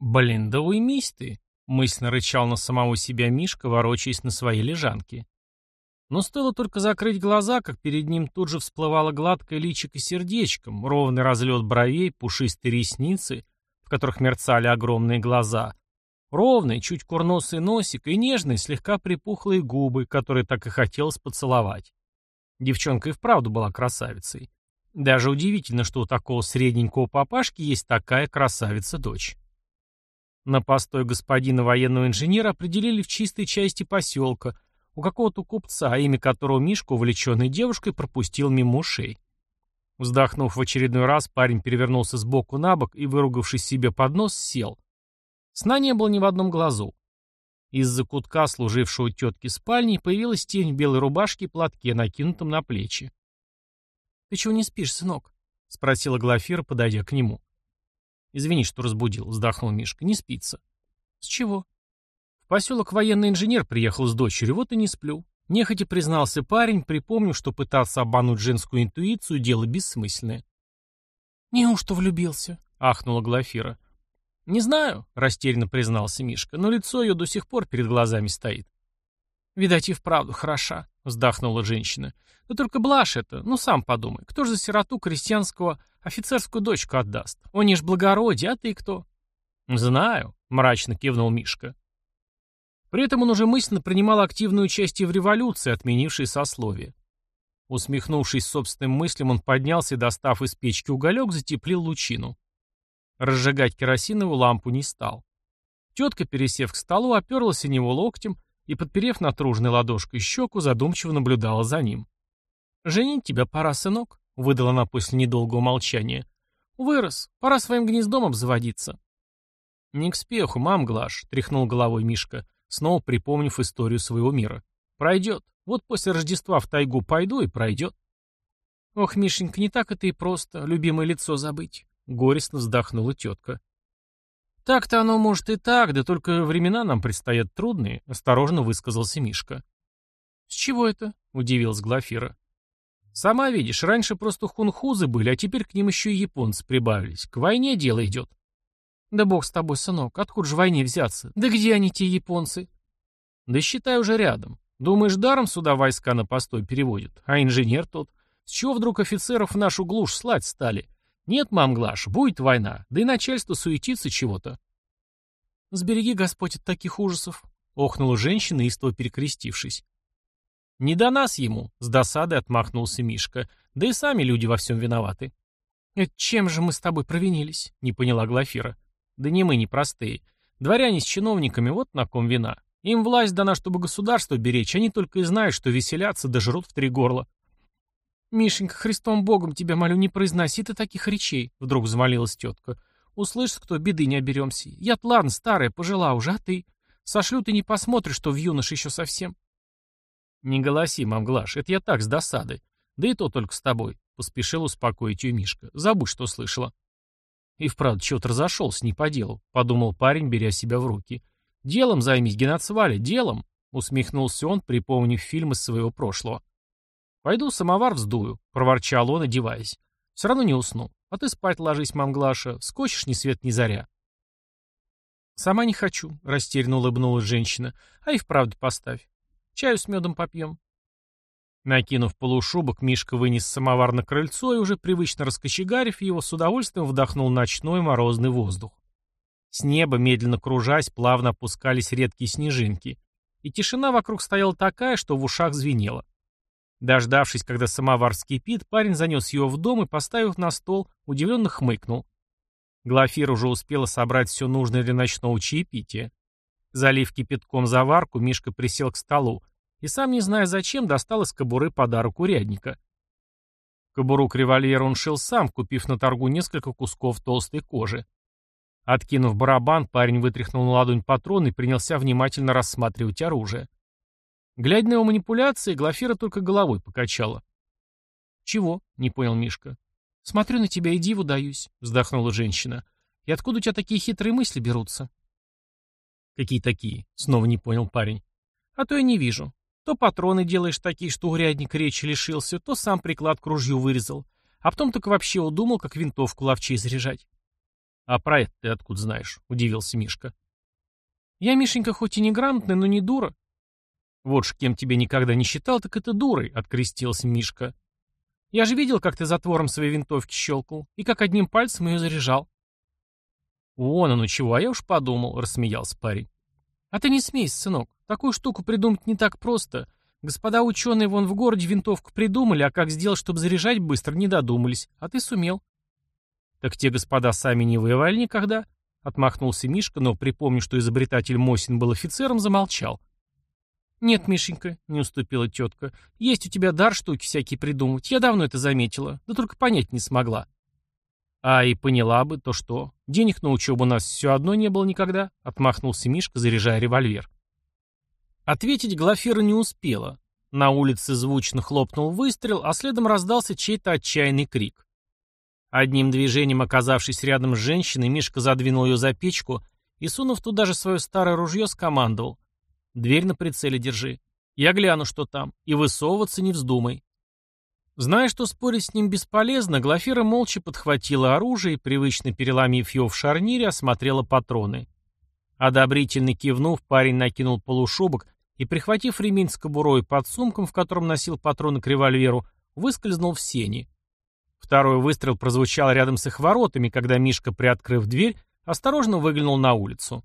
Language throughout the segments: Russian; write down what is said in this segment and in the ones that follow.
«Блин, да уймись ты!» — мысленно рычал на самого себя Мишка, ворочаясь на своей лежанке. Но стоило только закрыть глаза, как перед ним тут же всплывало гладкое личико сердечком, ровный разлет бровей, пушистые ресницы, в которых мерцали огромные глаза, ровный, чуть курносый носик и нежные, слегка припухлые губы, которые так и хотелось поцеловать. Девчонка и вправду была красавицей. Даже удивительно, что у такого средненького папашки есть такая красавица-дочь. На постой господина военного инженера определили в чистой части поселка, у какого-то купца, имя которого Мишка, увлеченный девушкой, пропустил мимо ушей. Вздохнув в очередной раз, парень перевернулся с боку на бок и, выругавшись себе под нос, сел. Сна не было ни в одном глазу. Из-за кутка, служившего тетке спальни, появилась тень в белой рубашке и платке, накинутом на плечи. «Ты чего не спишь, сынок?» — спросила Глафира, подойдя к нему. «Извини, что разбудил», — вздохнул Мишка. «Не спится». «С чего?» «В поселок военный инженер приехал с дочерью, вот и не сплю». Нехотя признался парень, припомнив, что пытаться обмануть женскую интуицию — дело бессмысленное. «Неужто влюбился?» — ахнула Глафира. «Не знаю», — растерянно признался Мишка, но лицо ее до сих пор перед глазами стоит. «Видать, и вправду хороша», — вздохнула женщина. «Да только блажь это, ну сам подумай, кто же за сироту крестьянского офицерскую дочку отдаст? Он ж благородие, а ты кто?» «Знаю», — мрачно кивнул Мишка. При этом он уже мысленно принимал активное участие в революции, отменившей сословие. Усмехнувшись собственным мыслям, он поднялся и, достав из печки уголек, затеплил лучину. Разжигать керосиновую лампу не стал. Тетка, пересев к столу, оперлась о него локтем и, подперев натруженной ладошкой щеку, задумчиво наблюдала за ним. «Женить тебя пора, сынок», — выдала она после недолгого молчания. «Вырос, пора своим гнездом обзаводиться». «Не к спеху, мам Глаш», — тряхнул головой Мишка, снова припомнив историю своего мира. «Пройдет. Вот после Рождества в тайгу пойду и пройдет». «Ох, Мишенька, не так это и просто, любимое лицо забыть. Горестно вздохнула тетка. «Так-то оно может и так, да только времена нам предстоят трудные», — осторожно высказался Мишка. «С чего это?» — удивилась Глафира. «Сама видишь, раньше просто хунхузы были, а теперь к ним еще и японцы прибавились. К войне дело идет». «Да бог с тобой, сынок, откуда же войне взяться? Да где они, те японцы?» «Да считай уже рядом. Думаешь, даром сюда войска на постой переводят? А инженер тот? С чего вдруг офицеров в нашу глушь слать стали? Нет, мам Глаш, будет война, да и начальство суетится чего-то. Сбереги Господь от таких ужасов, охнула женщина, истово перекрестившись. Не до нас ему, с досадой отмахнулся Мишка, да и сами люди во всем виноваты. Это чем же мы с тобой провинились? Не поняла Глафира. Да не мы, не простые. Дворяне с чиновниками, вот на ком вина. Им власть дана, чтобы государство беречь, они только и знают, что веселятся да жрут в три горла. «Мишенька, Христом Богом тебя молю, не произноси ты таких речей», — вдруг взмолилась тетка. «Услышь, кто, беды не оберемся. Я-то ладно, старая, пожила уже, а ты? Сошлю ты не посмотришь, что в юнош еще совсем». «Не голоси, мам Глаш, это я так, с досады. Да и то только с тобой», — поспешил успокоить ее Мишка. «Забудь, что слышала». «И вправду, чего-то разошелся, не по делу», — подумал парень, беря себя в руки. «Делом займись, Геноцвали, делом», — усмехнулся он, припомнив фильм из своего прошлого. «Пойду самовар вздую», — проворчал он, одеваясь. «Все равно не усну. А ты спать ложись, мамглаша. Скочишь ни свет ни заря». «Сама не хочу», — растерянно улыбнулась женщина. «А и вправду поставь. Чаю с медом попьем». Накинув полушубок, Мишка вынес самовар на крыльцо и, уже привычно раскочегарив его, с удовольствием вдохнул ночной морозный воздух. С неба, медленно кружась, плавно опускались редкие снежинки. И тишина вокруг стояла такая, что в ушах звенело. Дождавшись, когда самовар вскипит, парень занес его в дом и, поставив на стол, удивленно хмыкнул. Глафира уже успела собрать все нужное для ночного чаепития. Залив кипятком заварку, Мишка присел к столу и, сам не зная зачем, достал из кобуры подарок урядника. Кобуру к револьверу он шил сам, купив на торгу несколько кусков толстой кожи. Откинув барабан, парень вытряхнул на ладонь патрон и принялся внимательно рассматривать оружие. Глядя на его манипуляции, Глафира только головой покачала. «Чего?» — не понял Мишка. «Смотрю на тебя и диву даюсь», — вздохнула женщина. «И откуда у тебя такие хитрые мысли берутся?» «Какие такие?» — снова не понял парень. «А то я не вижу. То патроны делаешь такие, что урядник речи лишился, то сам приклад к ружью вырезал. А потом только вообще удумал, как винтовку ловчей заряжать». «А про это ты откуда знаешь?» — удивился Мишка. «Я, Мишенька, хоть и неграмотный, но не дура». «Вот ж кем тебя никогда не считал, так это дурой», — открестился Мишка. «Я же видел, как ты затвором своей винтовки щелкал, и как одним пальцем ее заряжал». «Вон оно чего, а я уж подумал», — рассмеялся парень. «А ты не смейся, сынок. Такую штуку придумать не так просто. Господа ученые вон в городе винтовку придумали, а как сделать, чтобы заряжать быстро, не додумались. А ты сумел». «Так те господа сами не воевали никогда?» — отмахнулся Мишка, но, припомнив, что изобретатель Мосин был офицером, замолчал. «Нет, Мишенька», — не уступила тетка, — «есть у тебя дар штуки всякие придумывать. Я давно это заметила, да только понять не смогла». «А и поняла бы, то что? Денег на учебу у нас все одно не было никогда», — отмахнулся Мишка, заряжая револьвер. Ответить Глафира не успела. На улице звучно хлопнул выстрел, а следом раздался чей-то отчаянный крик. Одним движением, оказавшись рядом с женщиной, Мишка задвинул ее за печку и, сунув туда же свое старое ружье, скомандовал. «Дверь на прицеле держи. Я гляну, что там, и высовываться не вздумай». Зная, что спорить с ним бесполезно, Глафира молча подхватила оружие и, привычно переломив его в шарнире, осмотрела патроны. Одобрительно кивнув, парень накинул полушубок и, прихватив ремень с кобурой под сумком, в котором носил патроны к револьверу, выскользнул в сени. Второй выстрел прозвучал рядом с их воротами, когда Мишка, приоткрыв дверь, осторожно выглянул на улицу.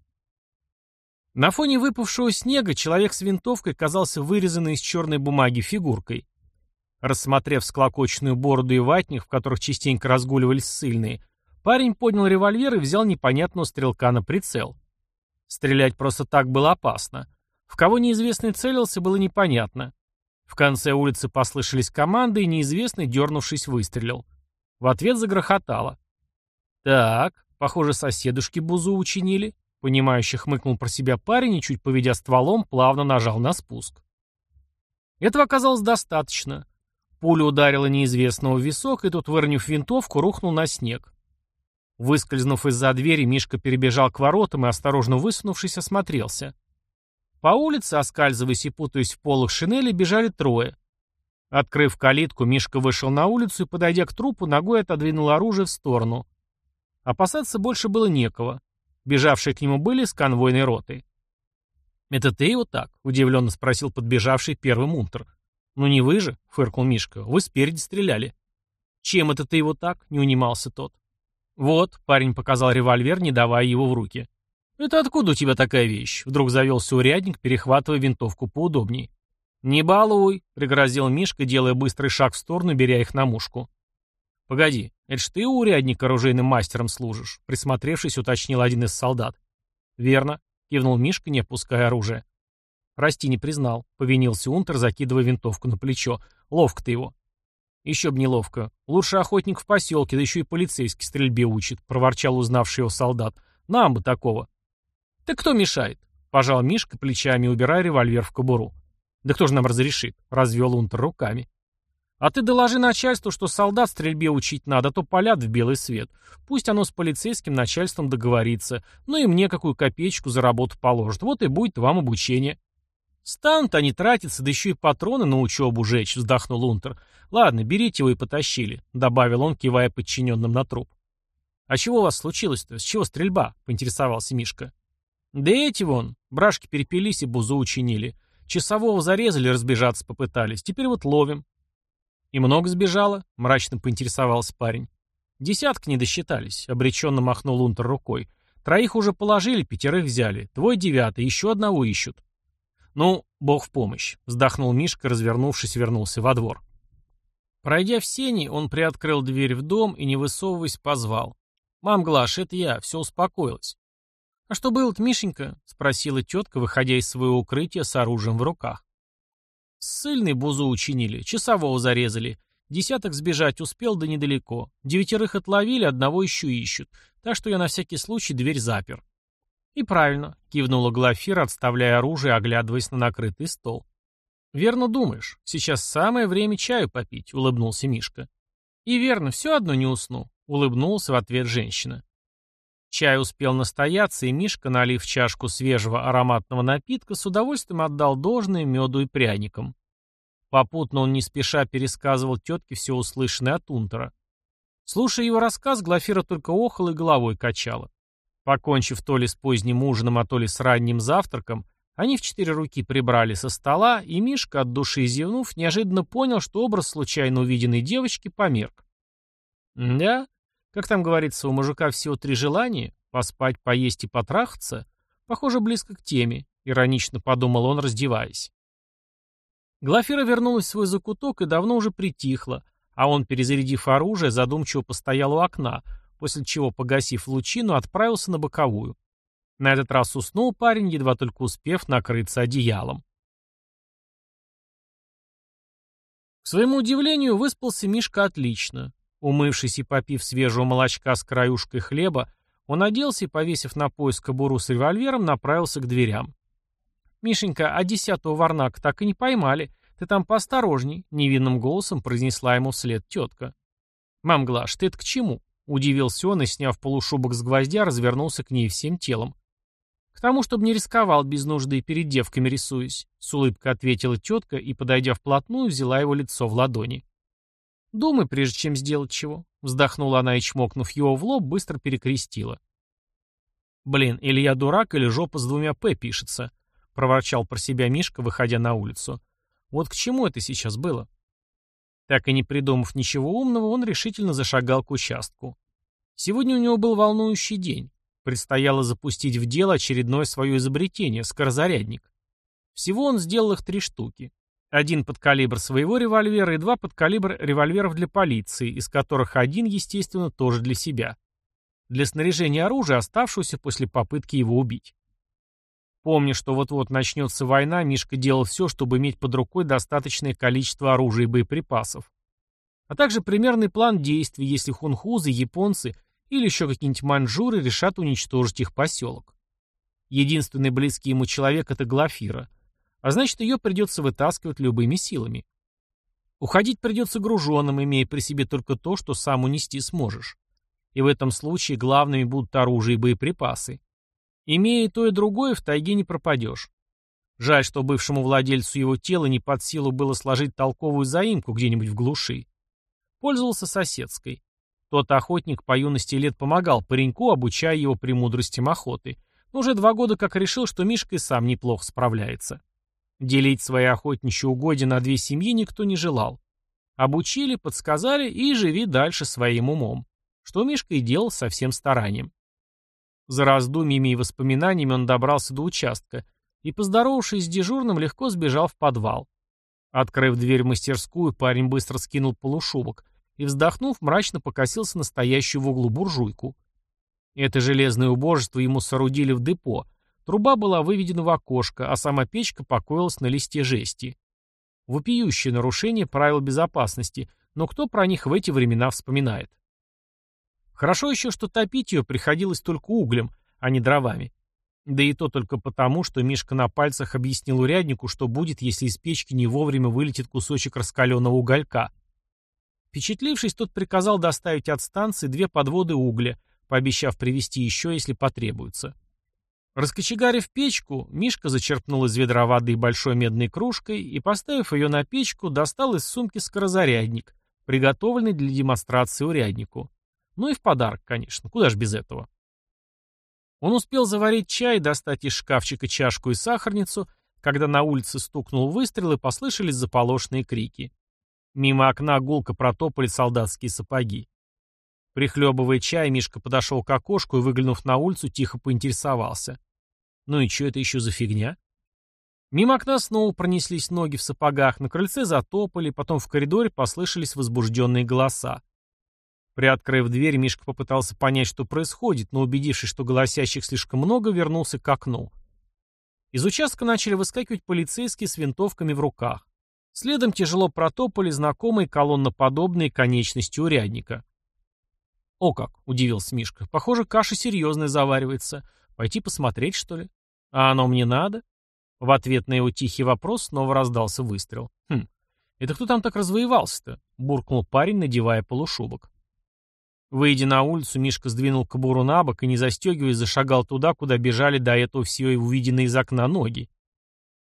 На фоне выпавшего снега человек с винтовкой казался вырезанной из черной бумаги фигуркой. Рассмотрев склокоченную бороду и ватник, в которых частенько разгуливались ссыльные, парень поднял револьвер и взял непонятного стрелка на прицел. Стрелять просто так было опасно. В кого неизвестный целился, было непонятно. В конце улицы послышались команды, и неизвестный, дернувшись, выстрелил. В ответ загрохотало. «Так, похоже, соседушки бузу учинили», — понимающе хмыкнул про себя парень и, чуть поведя стволом, плавно нажал на спуск. Этого оказалось достаточно. Пуля ударила неизвестного в висок, и тот, выронив винтовку, рухнул на снег. Выскользнув из-за двери, Мишка перебежал к воротам и, осторожно высунувшись, осмотрелся. По улице, оскальзываясь и путаясь в полах шинели, бежали трое. Открыв калитку, Мишка вышел на улицу и, подойдя к трупу, ногой отодвинул оружие в сторону. Опасаться больше было некого. Бежавшие к нему были с конвойной роты. «Это ты его так?» — удивленно спросил подбежавший первый мунтер. «Ну не вы же», — фыркнул Мишка, — «вы спереди стреляли». «Чем это ты его так?» — не унимался тот. «Вот», — парень показал револьвер, не давая его в руки. «Это откуда у тебя такая вещь?» — вдруг завелся урядник, перехватывая винтовку поудобнее. «Не балуй», — пригрозил Мишка, делая быстрый шаг в сторону, беря их на мушку. «Погоди, это ж ты у урядника оружейным мастером служишь?» — присмотревшись, уточнил один из солдат. «Верно», — кивнул Мишка, не опуская оружие. «Прости, не признал», — повинился Унтер, закидывая винтовку на плечо. «Ловко ты его». «Еще б неловко. Лучше охотник в поселке, да еще и полицейский стрельбе учит», — проворчал узнавший его солдат. «Нам бы такого». «Да кто мешает?» — пожал Мишка плечами, убирая револьвер в кобуру. «Да кто же нам разрешит?» — развел Унтер руками. «А ты доложи начальству, что солдат стрельбе учить надо, а то палят в белый свет. Пусть оно с полицейским начальством договорится, ну и мне какую копеечку за работу положит. Вот и будет вам обучение». «Станут они тратиться, да еще и патроны на учебу жечь», — вздохнул Унтер. «Ладно, берите его и потащили», — добавил он, кивая подчиненным на труп. «А чего у вас случилось-то? С чего стрельба?» — поинтересовался Мишка. «Да эти вон, брашки перепились и бузу учинили. Часового зарезали, разбежаться попытались. Теперь вот ловим. И много сбежало? Мрачно поинтересовался парень. Десятка не досчитались, обреченно махнул Унтер рукой. Троих уже положили, пятерых взяли. Твой девятый, еще одного ищут. Ну, бог в помощь. Вздохнул Мишка, развернувшись, вернулся во двор. Пройдя в сени, он приоткрыл дверь в дом и, не высовываясь, позвал. «Мам, Глаш, это я, все успокоилось». «А что было-то, Мишенька?» — спросила тетка, выходя из своего укрытия с оружием в руках. Ссыльный бузу учинили, часового зарезали. Десяток сбежать успел, да недалеко. Девятерых отловили, одного еще ищут. Так что я на всякий случай дверь запер. «И правильно», — кивнула Глафира, отставляя оружие, оглядываясь на накрытый стол. «Верно думаешь. Сейчас самое время чаю попить», — улыбнулся Мишка. «И верно, все одно не усну», — улыбнулся в ответ женщина. Чай успел настояться, и Мишка, налив чашку свежего ароматного напитка, с удовольствием отдал должное меду и пряникам. Попутно он не спеша пересказывал тетке все услышанное от Унтера. Слушая его рассказ, Глафира только охала и головой качала. Покончив то ли с поздним ужином, а то ли с ранним завтраком, они в четыре руки прибрали со стола, и Мишка, от души зевнув, неожиданно понял, что образ случайно увиденной девочки померк. Да, как там говорится, у мужика всего три желания — поспать, поесть и потрахаться — похоже, близко к теме, иронично подумал он, раздеваясь. Глафира вернулась в свой закуток и давно уже притихла, а он, перезарядив оружие, задумчиво постоял у окна, после чего, погасив лучину, отправился на боковую. На этот раз уснул парень, едва только успев накрыться одеялом. К своему удивлению, выспался Мишка отлично. Умывшись и попив свежего молочка с краюшкой хлеба, он оделся и, повесив на пояс кобуру с револьвером, направился к дверям. «Мишенька, а десятого варнака так и не поймали. Ты там поосторожней», — невинным голосом произнесла ему вслед тетка. «Мам Глаш, ты это к чему?» — удивился он и, сняв полушубок с гвоздя, развернулся к ней всем телом. «К тому, чтобы не рисковал без нужды перед девками рисуясь», — с улыбкой ответила тетка и, подойдя вплотную, взяла его лицо в ладони. «Думай, прежде чем сделать чего», — вздохнула она и, чмокнув его в лоб, быстро перекрестила. «Блин, или я дурак, или жопа с двумя «п» пишется», — проворчал про себя Мишка, выходя на улицу. Вот к чему это сейчас было? Так и не придумав ничего умного, он решительно зашагал к участку. Сегодня у него был волнующий день. Предстояло запустить в дело очередное свое изобретение — скорозарядник. Всего он сделал их три штуки. Один под калибр своего револьвера и два под калибр револьверов для полиции, из которых один, естественно, тоже для себя. Для снаряжения оружия, оставшегося после попытки его убить. Помня, что вот-вот начнется война, Мишка делал все, чтобы иметь под рукой достаточное количество оружия и боеприпасов. А также примерный план действий, если хунхузы, японцы или еще какие-нибудь маньчжуры решат уничтожить их поселок. Единственный близкий ему человек — это Глафира. А значит, ее придется вытаскивать любыми силами. Уходить придется груженным, имея при себе только то, что сам унести сможешь. И в этом случае главными будут оружие и боеприпасы. Имея то, и другое, в тайге не пропадешь. Жаль, что бывшему владельцу его тела не под силу было сложить толковую заимку где-нибудь в глуши. Пользовался соседской. Тот охотник по юности лет помогал пареньку, обучая его премудростям охоты. Но уже два года как решил, что Мишка и сам неплохо справляется. Делить свои охотничьи угодья на две семьи никто не желал. Обучили, подсказали и живи дальше своим умом. Что Мишка и делал со всем старанием. За раздумьями и воспоминаниями он добрался до участка и, поздоровавшись с дежурным, легко сбежал в подвал. Открыв дверь в мастерскую, парень быстро скинул полушубок и, вздохнув, мрачно покосился настоящую в углу буржуйку. Это железное убожество ему соорудили в депо, Труба была выведена в окошко, а сама печка покоилась на листе жести. Вопиющее нарушение правил безопасности, но кто про них в эти времена вспоминает? Хорошо еще, что топить ее приходилось только углем, а не дровами. Да и то только потому, что Мишка на пальцах объяснил уряднику, что будет, если из печки не вовремя вылетит кусочек раскаленного уголька. Впечатлившись, тот приказал доставить от станции две подводы угля, пообещав привезти еще, если потребуется. Раскочегарив печку, Мишка зачерпнул из ведра воды большой медной кружкой и, поставив ее на печку, достал из сумки скорозарядник, приготовленный для демонстрации уряднику. Ну и в подарок, конечно, куда ж без этого. Он успел заварить чай, достать из шкафчика чашку и сахарницу, когда на улице стукнул выстрел и послышались заполошенные крики. Мимо окна гулко протопали солдатские сапоги. Прихлебывая чай, Мишка подошел к окошку и, выглянув на улицу, тихо поинтересовался. Ну и что это еще за фигня? Мимо окна снова пронеслись ноги в сапогах, на крыльце затопали, потом в коридоре послышались возбужденные голоса. Приоткрыв дверь, Мишка попытался понять, что происходит, но убедившись, что голосящих слишком много, вернулся к окну. Из участка начали выскакивать полицейские с винтовками в руках. Следом тяжело протопали знакомые колонноподобные конечности урядника. «О как!» — удивился Мишка. «Похоже, каша серьезная заваривается. Пойти посмотреть, что ли? А оно мне надо? В ответ на его тихий вопрос снова раздался выстрел. Хм, это кто там так развоевался-то? Буркнул парень, надевая полушубок. Выйдя на улицу, Мишка сдвинул кобуру на бок и, не застегиваясь, зашагал туда, куда бежали до этого все и увиденные из окна ноги.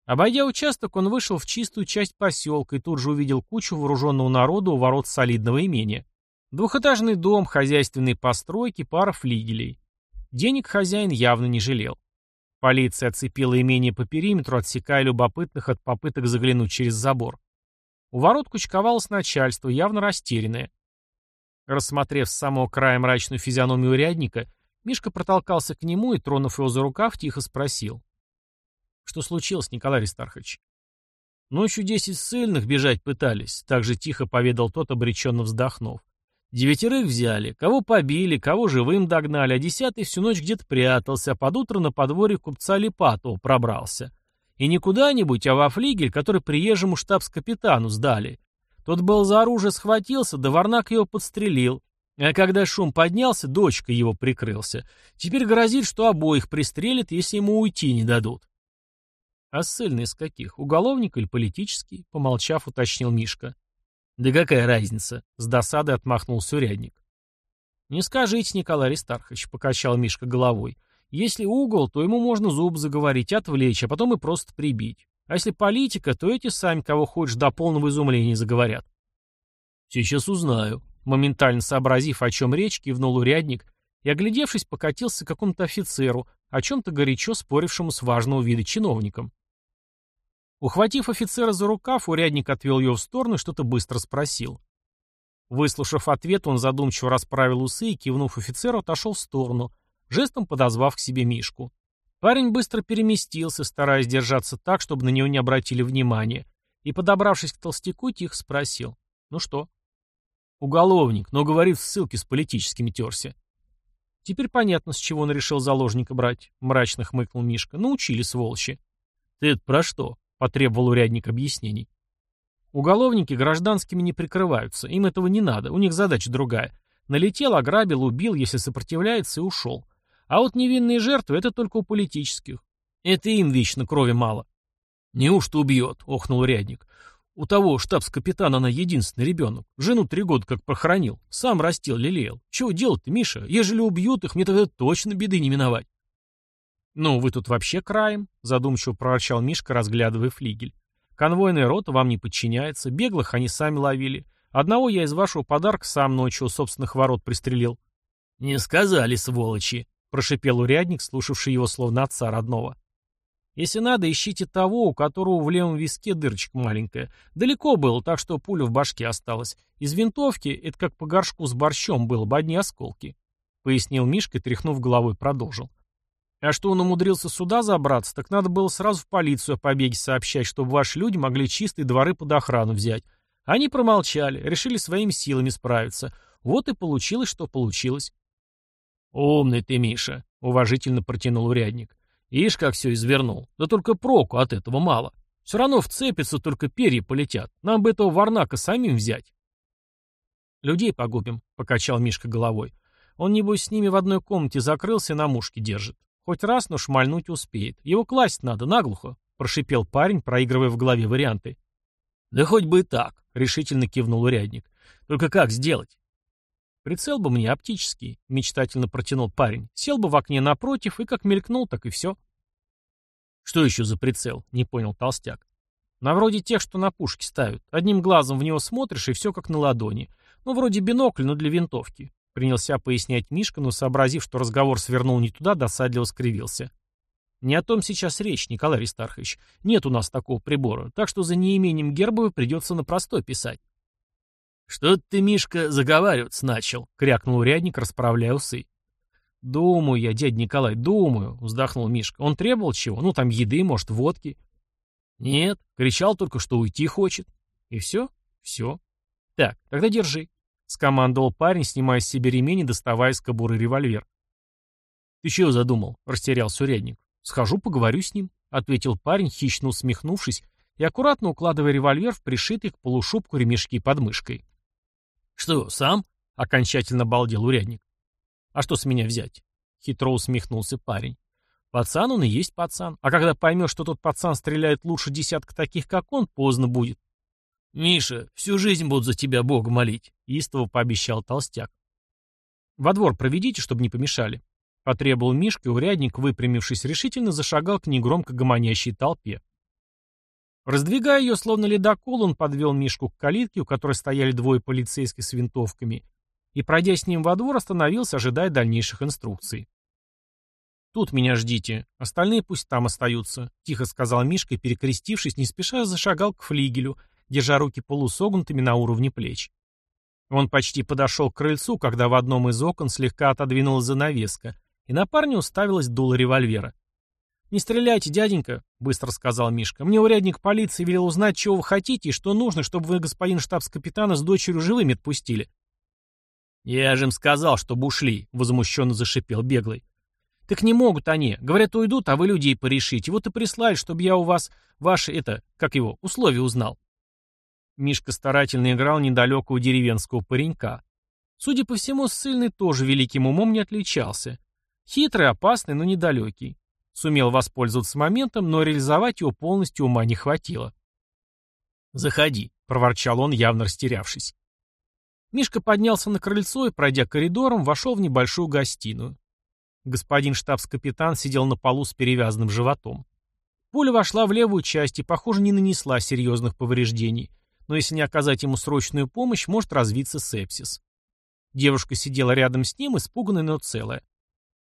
Обойдя участок, он вышел в чистую часть поселка и тут же увидел кучу вооруженного народа у ворот солидного имения. Двухэтажный дом, хозяйственные постройки, пара флигелей. Денег хозяин явно не жалел. Полиция оцепила имение по периметру, отсекая любопытных от попыток заглянуть через забор. У ворот кучковалось начальство, явно растерянное. Рассмотрев с самого края мрачную физиономию урядника, Мишка протолкался к нему и, тронув его за рукав, тихо спросил. «Что случилось, Николай Аристархович?» «Ночью десять ссыльных бежать пытались», — так же тихо поведал тот, обреченно вздохнув. Девятерых взяли, кого побили, кого живым догнали, а десятый всю ночь где-то прятался, а под утро на подворье купца Липатова пробрался. И не куда-нибудь, а во флигель, который приезжему штабс-капитану сдали. Тот был за оружие схватился, да Варнак его подстрелил. А когда шум поднялся, дочка его прикрылся. Теперь грозит, что обоих пристрелят, если ему уйти не дадут. А ссыльный из каких? Уголовник или политический? Помолчав, уточнил Мишка. «Да какая разница?» — с досадой отмахнулся урядник. «Не скажите, Николай Аристархович», — покачал Мишка головой. «Если угол, то ему можно зуб заговорить, отвлечь, а потом и просто прибить. А если политика, то эти сами, кого хочешь, до полного изумления заговорят». «Сейчас узнаю», — моментально сообразив, о чем речь, кивнул урядник и, оглядевшись, покатился к какому-то офицеру, о чем-то горячо спорившему с важного вида чиновником. Ухватив офицера за рукав, урядник отвел ее в сторону и что-то быстро спросил. Выслушав ответ, он задумчиво расправил усы и, кивнув офицеру, отошел в сторону, жестом подозвав к себе Мишку. Парень быстро переместился, стараясь держаться так, чтобы на него не обратили внимания, и, подобравшись к толстяку, тихо спросил. «Ну что?» «Уголовник, но, говорит, в ссылке с политическими терся». «Теперь понятно, с чего он решил заложника брать», — мрачно хмыкнул Мишка. «Научили, сволочи». «Ты это про что?» потребовал урядник объяснений. Уголовники гражданскими не прикрываются, им этого не надо, у них задача другая. Налетел, ограбил, убил, если сопротивляется, и ушел. А вот невинные жертвы — это только у политических. Это им вечно крови мало. «Неужто убьет?» — охнул урядник. «У того штабс-капитана она единственный ребенок. Жену три года как похоронил. Сам растил, лелеял. Чего делать-то, Миша? Ежели убьют их, мне тогда точно беды не миновать». «Ну, вы тут вообще краем», — задумчиво проворчал Мишка, разглядывая флигель. «Конвойная рота вам не подчиняется, беглых они сами ловили. Одного я из вашего подарка сам ночью у собственных ворот пристрелил». «Не сказали, сволочи», — прошипел урядник, слушавший его словно отца родного. «Если надо, ищите того, у которого в левом виске дырочка маленькая. Далеко было, так что пуля в башке осталась. Из винтовки это как по горшку с борщом было бы одни осколки», — пояснил Мишка, тряхнув головой, продолжил. А что он умудрился сюда забраться, так надо было сразу в полицию о побеге сообщать, чтобы ваши люди могли чистые дворы под охрану взять. Они промолчали, решили своими силами справиться. Вот и получилось, что получилось. «Умный ты, Миша», — уважительно протянул урядник. «Ишь, как все извернул. Да только проку от этого мало. Все равно вцепятся, только перья полетят. Нам бы этого варнака самим взять». «Людей погубим», — покачал Мишка головой. «Он, небось, с ними в одной комнате закрылся и на мушке держит. Хоть раз, но шмальнуть успеет. Его класть надо, наглухо, прошипел парень, проигрывая в голове варианты. Да хоть бы и так, решительно кивнул урядник. Только как сделать? Прицел бы мне оптический, мечтательно протянул парень. Сел бы в окне напротив и как мелькнул, так и все. Что еще за прицел? Не понял толстяк. На вроде тех, что на пушке ставят. Одним глазом в него смотришь, и все как на ладони. Ну, вроде бинокль, но для винтовки. Принялся пояснять Мишка, но, сообразив, что разговор свернул не туда, досадливо скривился. «Не о том сейчас речь, Николай Аристархович. Нет у нас такого прибора, так что за неимением Гербовой придется на простой писать». «Что ты, Мишка, заговариваться начал?» — крякнул урядник, расправляя усы. «Думаю я, дядя Николай, думаю», — вздохнул Мишка. «Он требовал чего? Ну, там еды, может, водки?» «Нет, кричал только, что уйти хочет». «И все? Все. Так, тогда держи. — скомандовал парень, снимая с себя ремень и доставая из кобуры револьвер. «Ты чего задумал?» — растерялся урядник. «Схожу, поговорю с ним», — ответил парень, хищно усмехнувшись и аккуратно укладывая револьвер в пришитый к полушубку ремешки под мышкой. «Что, сам?» — окончательно балдел урядник. «А что с меня взять?» — хитро усмехнулся парень. «Пацан он и есть пацан. А когда поймешь, что тот пацан стреляет лучше десятка таких, как он, поздно будет. «Миша, всю жизнь буду за тебя Бога молить», — истово пообещал толстяк. «Во двор проведите, чтобы не помешали», — потребовал Мишка, и урядник, выпрямившись решительно, зашагал к негромко гомонящей толпе. Раздвигая ее, словно ледокол, он подвел Мишку к калитке, у которой стояли двое полицейских с винтовками, и, пройдя с ним во двор, остановился, ожидая дальнейших инструкций. «Тут меня ждите, остальные пусть там остаются», — тихо сказал Мишка перекрестившись, не спеша зашагал к флигелю, держа руки полусогнутыми на уровне плеч. Он почти подошел к крыльцу, когда в одном из окон слегка отодвинулась занавеска, и на парня уставилась дуло револьвера. «Не стреляйте, дяденька», — быстро сказал Мишка. «Мне урядник полиции велел узнать, чего вы хотите и что нужно, чтобы вы господин штабс-капитана с дочерью живыми отпустили». «Я же им сказал, чтобы ушли», — возмущенно зашипел беглый. «Так не могут они. Говорят, уйдут, а вы людей порешите. Вот и прислали, чтобы я у вас ваши, это, как его, условия узнал». Мишка старательно играл недалекого деревенского паренька. Судя по всему, ссыльный тоже великим умом не отличался. Хитрый, опасный, но недалекий. Сумел воспользоваться моментом, но реализовать его полностью ума не хватило. «Заходи», — проворчал он, явно растерявшись. Мишка поднялся на крыльцо и, пройдя коридором, вошел в небольшую гостиную. Господин штабс-капитан сидел на полу с перевязанным животом. Пуля вошла в левую часть и, похоже, не нанесла серьезных повреждений, но если не оказать ему срочную помощь, может развиться сепсис. Девушка сидела рядом с ним, испуганная, но целая.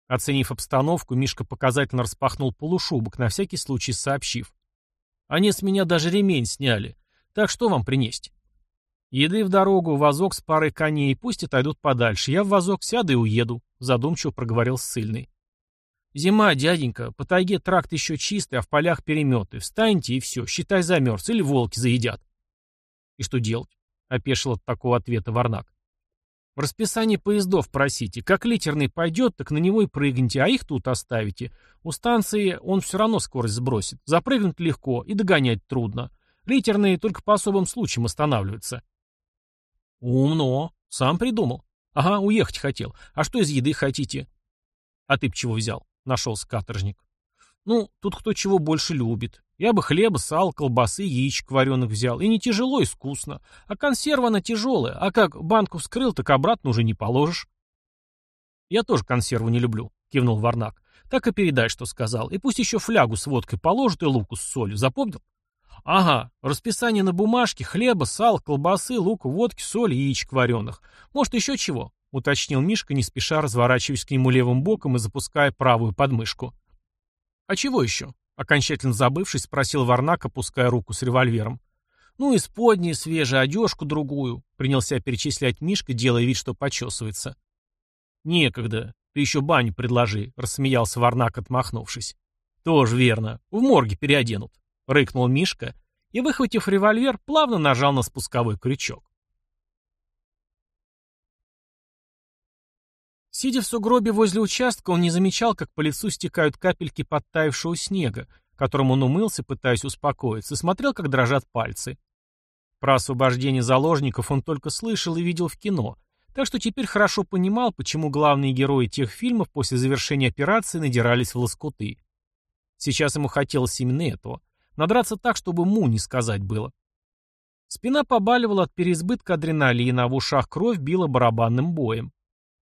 Оценив обстановку, Мишка показательно распахнул полушубок, на всякий случай сообщив. «Они с меня даже ремень сняли. Так что вам принести?» «Еды в дорогу, вазок с парой коней, пусть отойдут подальше. Я в вазок сяду и уеду», — задумчиво проговорил ссыльный. «Зима, дяденька, по тайге тракт еще чистый, а в полях переметы. Встаньте и все, считай замерз, или волки заедят». «И что делать?» — опешил от такого ответа Варнак. «В расписании поездов просите. Как литерный пойдет, так на него и прыгните, а их тут оставите. У станции он все равно скорость сбросит. Запрыгнуть легко и догонять трудно. Литерные только по особым случаям останавливаются». «Умно. Сам придумал. Ага, уехать хотел. А что из еды хотите?» «А ты б чего взял?» — нашелся каторжник. «Ну, тут кто чего больше любит. Я бы хлеба, сал, колбасы, яичек вареных взял. И не тяжело, и вкусно. А консерва она тяжелая. А как банку вскрыл, так обратно уже не положишь». «Я тоже консерву не люблю», — кивнул Варнак. «Так и передай, что сказал. И пусть еще флягу с водкой положит и луку с солью. Запомнил?» Ага, расписание на бумажке, хлеба, сал, колбасы, лук, водки, соль, яичек вареных. Может, еще чего? Уточнил Мишка, не спеша разворачиваясь к нему левым боком и запуская правую подмышку. А чего еще? Окончательно забывшись, спросил Варнак, опуская руку с револьвером. Ну, исподние, свежую одежку другую, принялся перечислять Мишка, делая вид, что почесывается. Некогда. Ты еще баню предложи, рассмеялся Варнак, отмахнувшись. Тоже верно. В морге переоденут. — рыкнул Мишка и, выхватив револьвер, плавно нажал на спусковой крючок. Сидя в сугробе возле участка, он не замечал, как по лицу стекают капельки подтаявшего снега, которым он умылся, пытаясь успокоиться, смотрел, как дрожат пальцы. Про освобождение заложников он только слышал и видел в кино, так что теперь хорошо понимал, почему главные герои тех фильмов после завершения операции надирались в лоскуты. Сейчас ему хотелось именно этого. Надраться так, чтобы му не сказать было. Спина побаливала от переизбытка адреналина, а в ушах кровь била барабанным боем.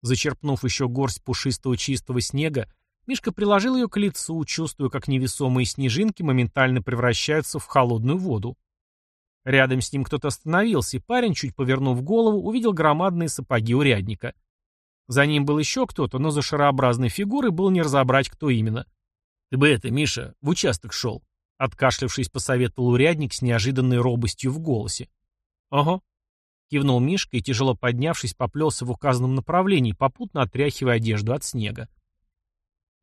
Зачерпнув еще горсть пушистого чистого снега, Мишка приложил ее к лицу, чувствуя, как невесомые снежинки моментально превращаются в холодную воду. Рядом с ним кто-то остановился, и парень, чуть повернув голову, увидел громадные сапоги урядника. За ним был еще кто-то, но за шарообразной фигурой было не разобрать, кто именно. «Ты бы это, Миша, в участок шел», Откашлявшись, посоветовал урядник с неожиданной робостью в голосе. «Ага», — кивнул Мишка и, тяжело поднявшись, поплелся в указанном направлении, попутно отряхивая одежду от снега.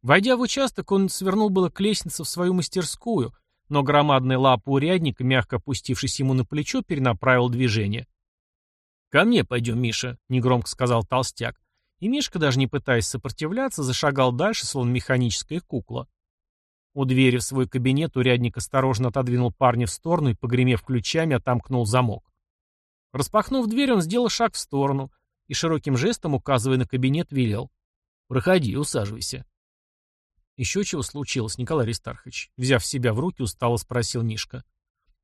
Войдя в участок, он свернул было к лестнице в свою мастерскую, но громадная лапа урядника, мягко опустившись ему на плечо, перенаправил движение. «Ко мне пойдем, Миша», — негромко сказал толстяк. И Мишка, даже не пытаясь сопротивляться, зашагал дальше, словно механическая кукла. У двери в свой кабинет урядник осторожно отодвинул парня в сторону и, погремев ключами, отомкнул замок. Распахнув дверь, он сделал шаг в сторону и широким жестом, указывая на кабинет, велел. «Проходи, усаживайся». «Еще чего случилось, Николай Аристархович?» Взяв себя в руки, устало спросил Мишка.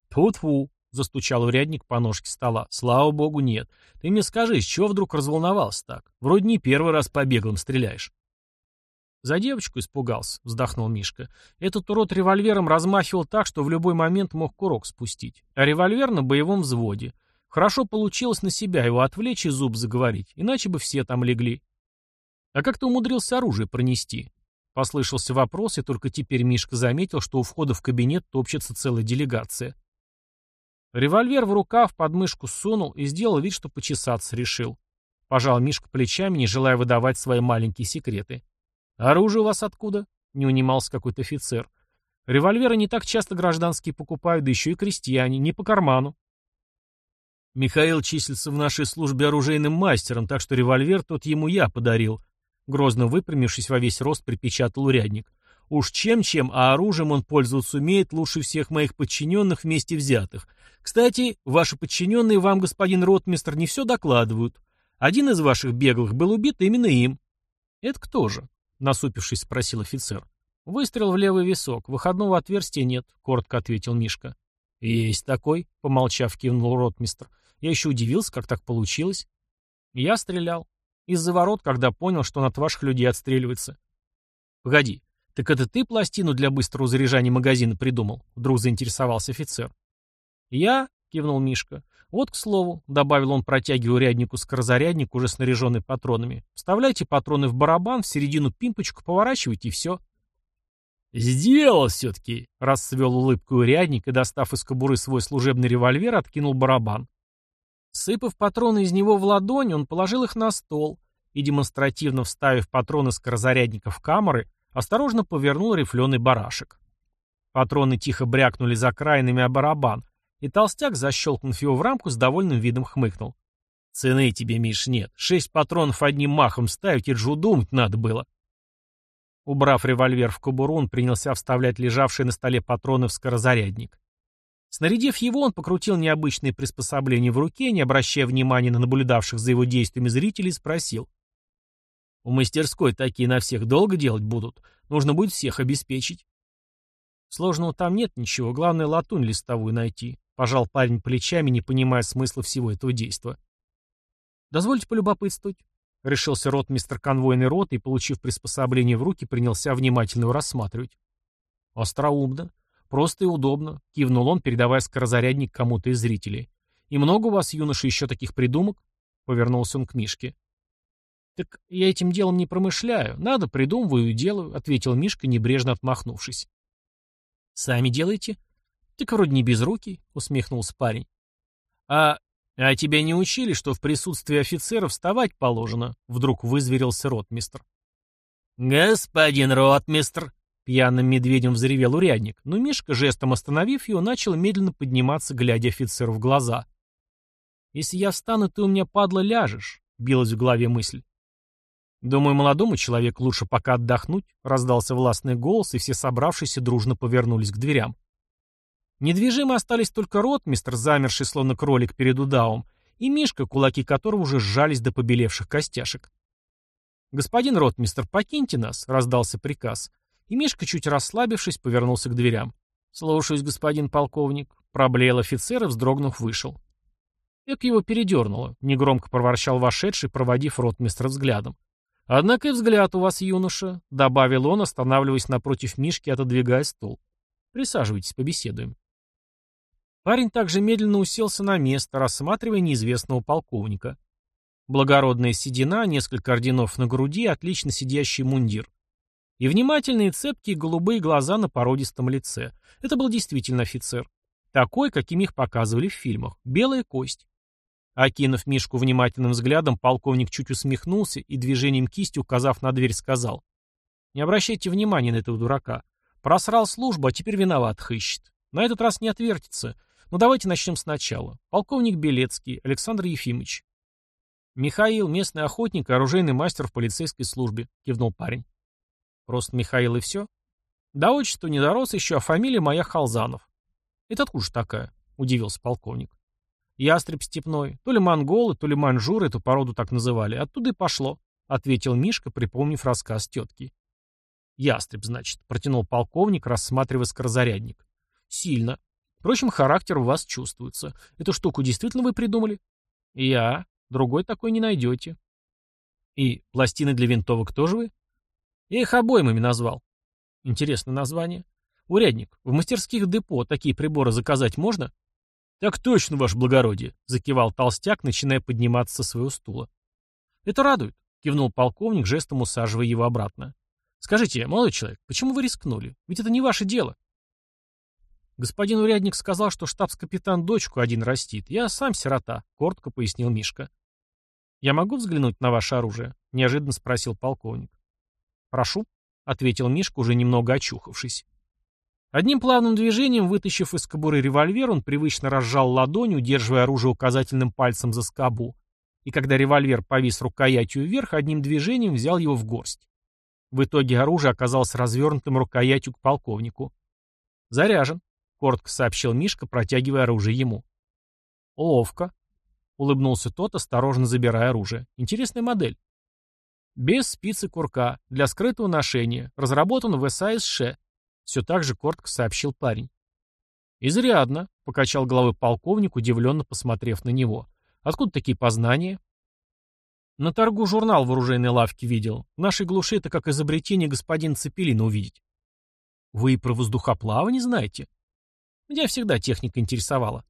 «Тьфу-тьфу», — застучал урядник по ножке стола. «Слава богу, нет. Ты мне скажи, с чего вдруг разволновался так? Вроде не первый раз по беглым стреляешь». «За девочку испугался», — вздохнул Мишка. «Этот урод револьвером размахивал так, что в любой момент мог курок спустить. А револьвер на боевом взводе. Хорошо получилось на себя его отвлечь и зуб заговорить, иначе бы все там легли. А как ты умудрился оружие пронести? Послышался вопрос, и только теперь Мишка заметил, что у входа в кабинет топчется целая делегация. Револьвер в рукав под мышку сунул и сделал вид, что почесаться решил. Пожал Мишка плечами, не желая выдавать свои маленькие секреты. «Оружие у вас откуда?» — не унимался какой-то офицер. «Револьверы не так часто гражданские покупают, да еще и крестьяне, не по карману». Михаил числится в нашей службе оружейным мастером, так что револьвер тот ему я подарил. Грозно выпрямившись во весь рост, припечатал урядник. Уж чем-чем, а оружием он пользоваться умеет лучше всех моих подчиненных вместе взятых. Кстати, ваши подчиненные вам, господин ротмистр, не все докладывают. Один из ваших беглых был убит именно им. Это кто же? Насупившись, спросил офицер. Выстрел в левый висок. Выходного отверстия нет, коротко ответил Мишка. Есть такой, помолчав, кивнул ротмистр. Я еще удивился, как так получилось. Я стрелял. Из-за ворот, когда понял, что он от ваших людей отстреливается. Погоди, так это ты пластину для быстрого заряжания магазина придумал? Вдруг заинтересовался офицер. Я, кивнул Мишка. Вот, к слову, добавил он, протягивая уряднику скорозарядник, уже снаряженный патронами. Вставляйте патроны в барабан, в середину пимпочку, поворачивайте и все. «Сделал все-таки!» — расцвел улыбку урядник и, достав из кобуры свой служебный револьвер, откинул барабан. Сыпав патроны из него в ладонь, он положил их на стол и, демонстративно вставив патроны скорозарядника в камеры, осторожно повернул рифленый барашек. Патроны тихо брякнули за крайнами о барабан, и толстяк, защелкнув его в рамку, с довольным видом хмыкнул. «Цены тебе, Миш, нет. Шесть патронов одним махом ставить, же удумать надо было». Убрав револьвер в кобуру, он принялся вставлять лежавшие на столе патроны в скорозарядник. Снарядив его, он покрутил необычные приспособления в руке, не обращая внимания на наблюдавших за его действиями зрителей, спросил. «У мастерской такие на всех долго делать будут? Нужно будет всех обеспечить». «Сложного там нет ничего, главное латунь листовую найти», — пожал парень плечами, не понимая смысла всего этого действа. «Дозвольте полюбопытствовать», — решился рот мистер конвойной роты и, получив приспособление в руки, принялся внимательно его рассматривать. «Остроумно. «Просто и удобно», — кивнул он, передавая скорозарядник кому-то из зрителей. «И много у вас, юноши, еще таких придумок?» — повернулся он к Мишке. «Так я этим делом не промышляю. Надо, придумываю и делаю», — ответил Мишка, небрежно отмахнувшись. «Сами делаете?» «Так вроде не без руки», — усмехнулся парень. «А... а тебя не учили, что в присутствии офицеров вставать положено?» — вдруг вызверился ротмистр. «Господин ротмистр», Пьяным медведем взревел урядник, но Мишка, жестом остановив его, начал медленно подниматься, глядя офицеру в глаза. «Если я встану, ты у меня, падла, ляжешь», — билась в голове мысль. «Думаю, молодому человеку лучше пока отдохнуть», — раздался властный голос, и все собравшиеся дружно повернулись к дверям. Недвижимы остались только ротмистр, замерший словно кролик перед удавом, и Мишка, кулаки которого уже сжались до побелевших костяшек. «Господин ротмистр, покиньте нас», — раздался приказ, и Мишка, чуть расслабившись, повернулся к дверям. «Слушаюсь, господин полковник», — проблеял офицер и, вздрогнув, вышел. Эк его передернуло, негромко проворчал вошедший, проводив ротмистра взглядом. «Однако и взгляд у вас, юноша», — добавил он, останавливаясь напротив Мишки, отодвигая стул. «Присаживайтесь, побеседуем». Парень также медленно уселся на место, рассматривая неизвестного полковника. Благородная седина, несколько орденов на груди, отлично сидящий мундир и внимательные цепкие голубые глаза на породистом лице. Это был действительно офицер. Такой, каким их показывали в фильмах. Белая кость. Окинув Мишку внимательным взглядом, полковник чуть усмехнулся и движением кисти, указав на дверь, сказал. «Не обращайте внимания на этого дурака. Просрал службу, а теперь виноват хыщет. На этот раз не отвертится. Но давайте начнем сначала. Полковник Белецкий, Александр Ефимович». «Михаил, местный охотник и оружейный мастер в полицейской службе», — кивнул парень. Просто Михаил и все? До отчества не дорос еще, а фамилия моя Халзанов. Это откуда же такая? Удивился полковник. Ястреб степной. То ли монголы, то ли манжуры эту породу так называли. Оттуда и пошло, ответил Мишка, припомнив рассказ тетки. Ястреб, значит, протянул полковник, рассматривая скорозарядник. Сильно. Впрочем, характер у вас чувствуется. Эту штуку действительно вы придумали? Я. Другой такой не найдете. И пластины для винтовок тоже вы? Я их обоймами назвал. Интересное название. Урядник, в мастерских депо такие приборы заказать можно? Так точно, ваше благородие, закивал толстяк, начиная подниматься со своего стула. Это радует, кивнул полковник, жестом усаживая его обратно. Скажите, молодой человек, почему вы рискнули? Ведь это не ваше дело. Господин урядник сказал, что штабс-капитан дочку один растит. Я сам сирота, коротко пояснил Мишка. Я могу взглянуть на ваше оружие? неожиданно спросил полковник. Прошу, ответил Мишка, уже немного очухавшись. Одним плавным движением, вытащив из кобуры револьвер, он привычно разжал ладонь, удерживая оружие указательным пальцем за скобу. И когда револьвер повис рукоятью вверх, одним движением взял его в горсть. В итоге оружие оказалось развернутым рукоятью к полковнику. «Заряжен», — коротко сообщил Мишка, протягивая оружие ему. «Ловко», — улыбнулся тот, осторожно забирая оружие. «Интересная модель». «Без спицы курка, для скрытого ношения, разработан в САСШ», — все так же коротко сообщил парень. «Изрядно», — покачал головой полковник, удивленно посмотрев на него. «Откуда такие познания?» На торгу журнал в оружейной лавке видел. В нашей глуши это как изобретение господина Цепелина увидеть. Вы и про воздухоплавание знаете? Меня всегда техника интересовала.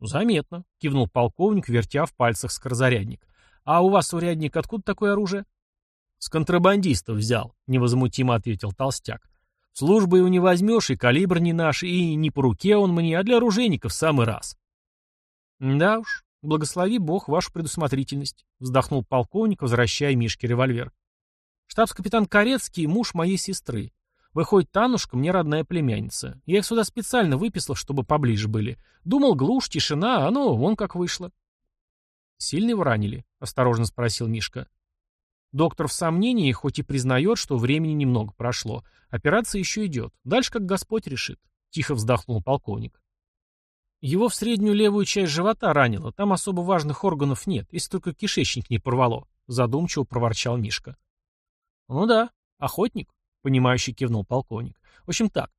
Заметно, кивнул полковник, вертя в пальцах скорозарядник. А у вас, урядник, откуда такое оружие? С контрабандистов взял, невозмутимо ответил толстяк. Службы его не возьмешь, и калибр не наш, и не по руке он мне, а для оружейников в самый раз. Да уж, «Благослови Бог вашу предусмотрительность», — вздохнул полковник, возвращая Мишке револьвер. «Штабс-капитан Корецкий — муж моей сестры. Выходит, Танушка мне родная племянница. Я их сюда специально выписал, чтобы поближе были. Думал, глушь, тишина, а оно вон как вышло». «Сильно его ранили?» — осторожно спросил Мишка. Доктор в сомнении, хоть и признает, что времени немного прошло. Операция еще идет. Дальше как Господь решит. Тихо вздохнул полковник. Его в среднюю левую часть живота ранило, там особо важных органов нет, если только кишечник не порвало, задумчиво проворчал Мишка. Ну да, охотник, понимающий кивнул полковник. В общем так,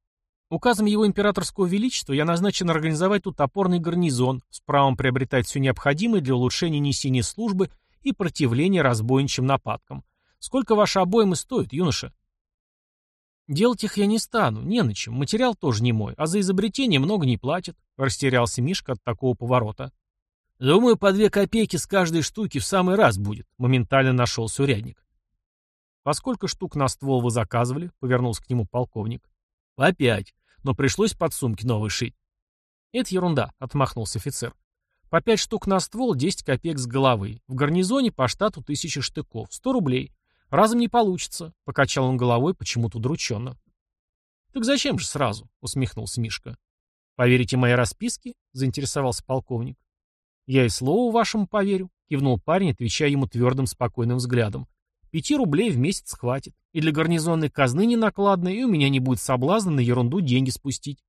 указом его императорского величества я назначен организовать тут опорный гарнизон с правом приобретать все необходимое для улучшения несения службы и противления разбойничьим нападкам. Сколько ваши обоймы стоят, юноша? «Делать их я не стану, не на чем, материал тоже не мой, а за изобретение много не платят», — растерялся Мишка от такого поворота. «Думаю, по две копейки с каждой штуки в самый раз будет», — моментально нашелся урядник. «По сколько штук на ствол вы заказывали?» — повернулся к нему полковник. «По пять, но пришлось под сумки новые шить». «Это ерунда», — отмахнулся офицер. «По пять штук на ствол, десять копеек с головы. В гарнизоне по штату тысяча штыков, сто рублей. «Разом не получится», — покачал он головой почему-то удрученно. «Так зачем же сразу?» — усмехнулся Мишка. «Поверите моей расписке?» — заинтересовался полковник. «Я и слову вашему поверю», — кивнул парень, отвечая ему твердым, спокойным взглядом. «Пяти рублей в месяц хватит. И для гарнизонной казны не накладно, и у меня не будет соблазна на ерунду деньги спустить».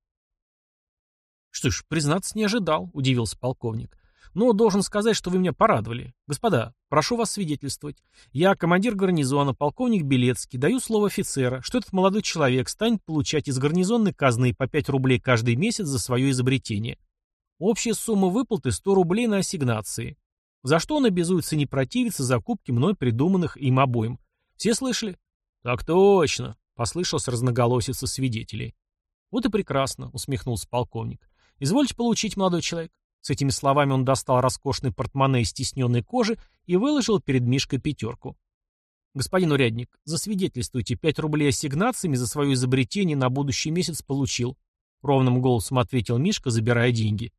«Что ж, признаться, не ожидал», — удивился полковник. Но должен сказать, что вы меня порадовали. Господа, прошу вас свидетельствовать. Я командир гарнизона, полковник Белецкий, даю слово офицера, что этот молодой человек станет получать из гарнизонной казны по 5 рублей каждый месяц за свое изобретение. Общая сумма выплаты 100 рублей на ассигнации. За что он обязуется не противиться закупке мной придуманных им обоим. Все слышали? Так точно, послышался разноголосица свидетелей. Вот и прекрасно, усмехнулся полковник. Извольте получить, молодой человек. С этими словами он достал роскошный портмоне из стесненной кожи и выложил перед Мишкой пятерку. «Господин урядник, засвидетельствуйте, пять рублей ассигнациями за свое изобретение на будущий месяц получил», — ровным голосом ответил Мишка, забирая деньги.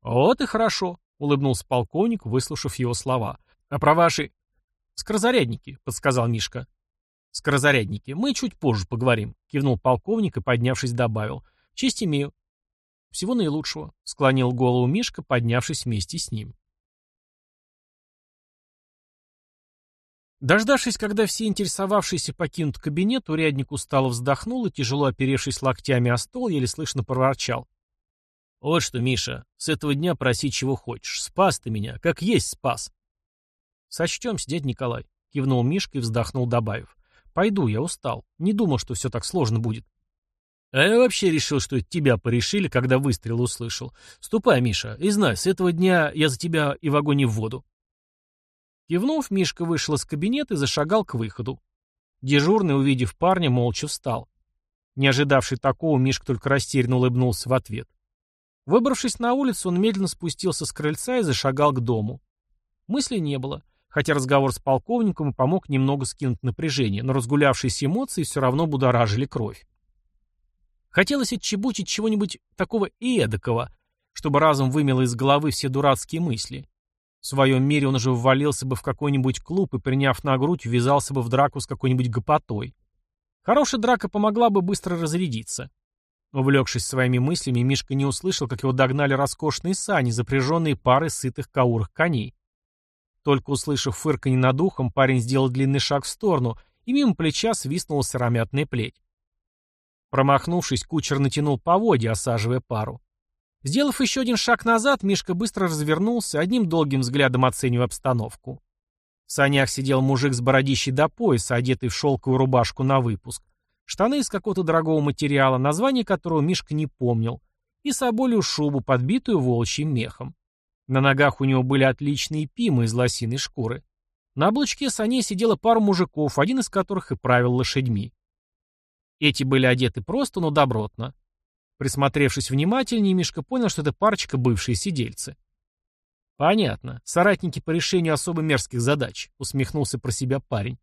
«Вот и хорошо», — улыбнулся полковник, выслушав его слова. «А про ваши...» «Скорозарядники», — подсказал Мишка. «Скорозарядники. Мы чуть позже поговорим», — кивнул полковник и, поднявшись, добавил. «Честь имею. «Всего наилучшего», — склонил голову Мишка, поднявшись вместе с ним. Дождавшись, когда все интересовавшиеся покинут кабинет, урядник устало вздохнул и, тяжело оперевшись локтями о стол, еле слышно проворчал. «Вот что, Миша, с этого дня проси чего хочешь. Спас ты меня, как есть спас». «Сочтемся, дядь Николай», — кивнул Мишка и вздохнул, добавив. «Пойду, я устал. Не думал, что все так сложно будет». А я вообще решил, что тебя порешили, когда выстрел услышал. Ступай, Миша, и знай, с этого дня я за тебя и в огонь и в воду. Кивнув, Мишка вышел из кабинета и зашагал к выходу. Дежурный, увидев парня, молча встал. Не ожидавший такого, Мишка только растерянно улыбнулся в ответ. Выбравшись на улицу, он медленно спустился с крыльца и зашагал к дому. Мысли не было, хотя разговор с полковником помог немного скинуть напряжение, но разгулявшиеся эмоции все равно будоражили кровь. Хотелось отчебучить чего-нибудь такого эдакого, чтобы разум вымело из головы все дурацкие мысли. В своем мире он уже ввалился бы в какой-нибудь клуб и, приняв на грудь, ввязался бы в драку с какой-нибудь гопотой. Хорошая драка помогла бы быстро разрядиться. Увлекшись своими мыслями, Мишка не услышал, как его догнали роскошные сани, запряженные парой сытых каурых коней. Только услышав фырканье над ухом, парень сделал длинный шаг в сторону, и мимо плеча свистнула сыромятная плеть. Промахнувшись, кучер натянул поводья, осаживая пару. Сделав еще один шаг назад, Мишка быстро развернулся, одним долгим взглядом оценивая обстановку. В санях сидел мужик с бородищей до пояса, одетый в шелковую рубашку на выпуск, штаны из какого-то дорогого материала, название которого Мишка не помнил, и соболью шубу, подбитую волчьим мехом. На ногах у него были отличные пимы из лосиной шкуры. На облучке саней сидела пара мужиков, один из которых и правил лошадьми. Эти были одеты просто, но добротно. Присмотревшись внимательнее, Мишка понял, что это парочка бывшие сидельцы. «Понятно. Соратники по решению особо мерзких задач», — усмехнулся про себя парень.